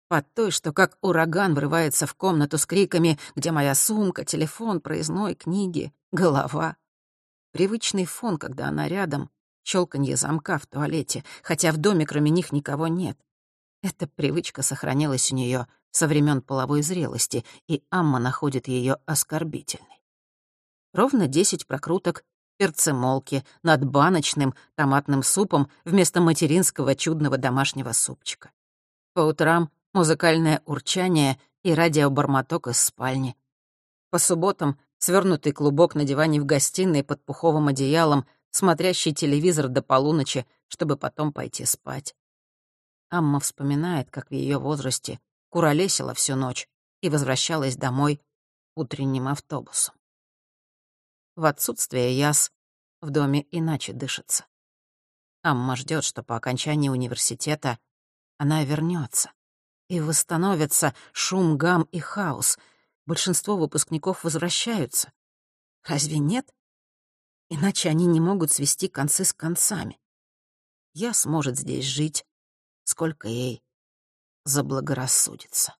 Под той, что как ураган врывается в комнату с криками «Где моя сумка, телефон, проездной, книги, голова?» Привычный фон, когда она рядом, щелканье замка в туалете, хотя в доме кроме них никого нет. Эта привычка сохранилась у нее со времен половой зрелости, и Амма находит ее оскорбительной. Ровно десять прокруток перцемолки над баночным томатным супом вместо материнского чудного домашнего супчика. По утрам музыкальное урчание и радиобормоток из спальни. По субботам свернутый клубок на диване в гостиной под пуховым одеялом, смотрящий телевизор до полуночи, чтобы потом пойти спать. Амма вспоминает, как в ее возрасте куролесила всю ночь и возвращалась домой утренним автобусом. В отсутствие яс в доме иначе дышится. Амма ждет, что по окончании университета она вернется и восстановится шум, гам и хаос. Большинство выпускников возвращаются. Разве нет? Иначе они не могут свести концы с концами. Я сможет здесь жить, сколько ей заблагорассудится.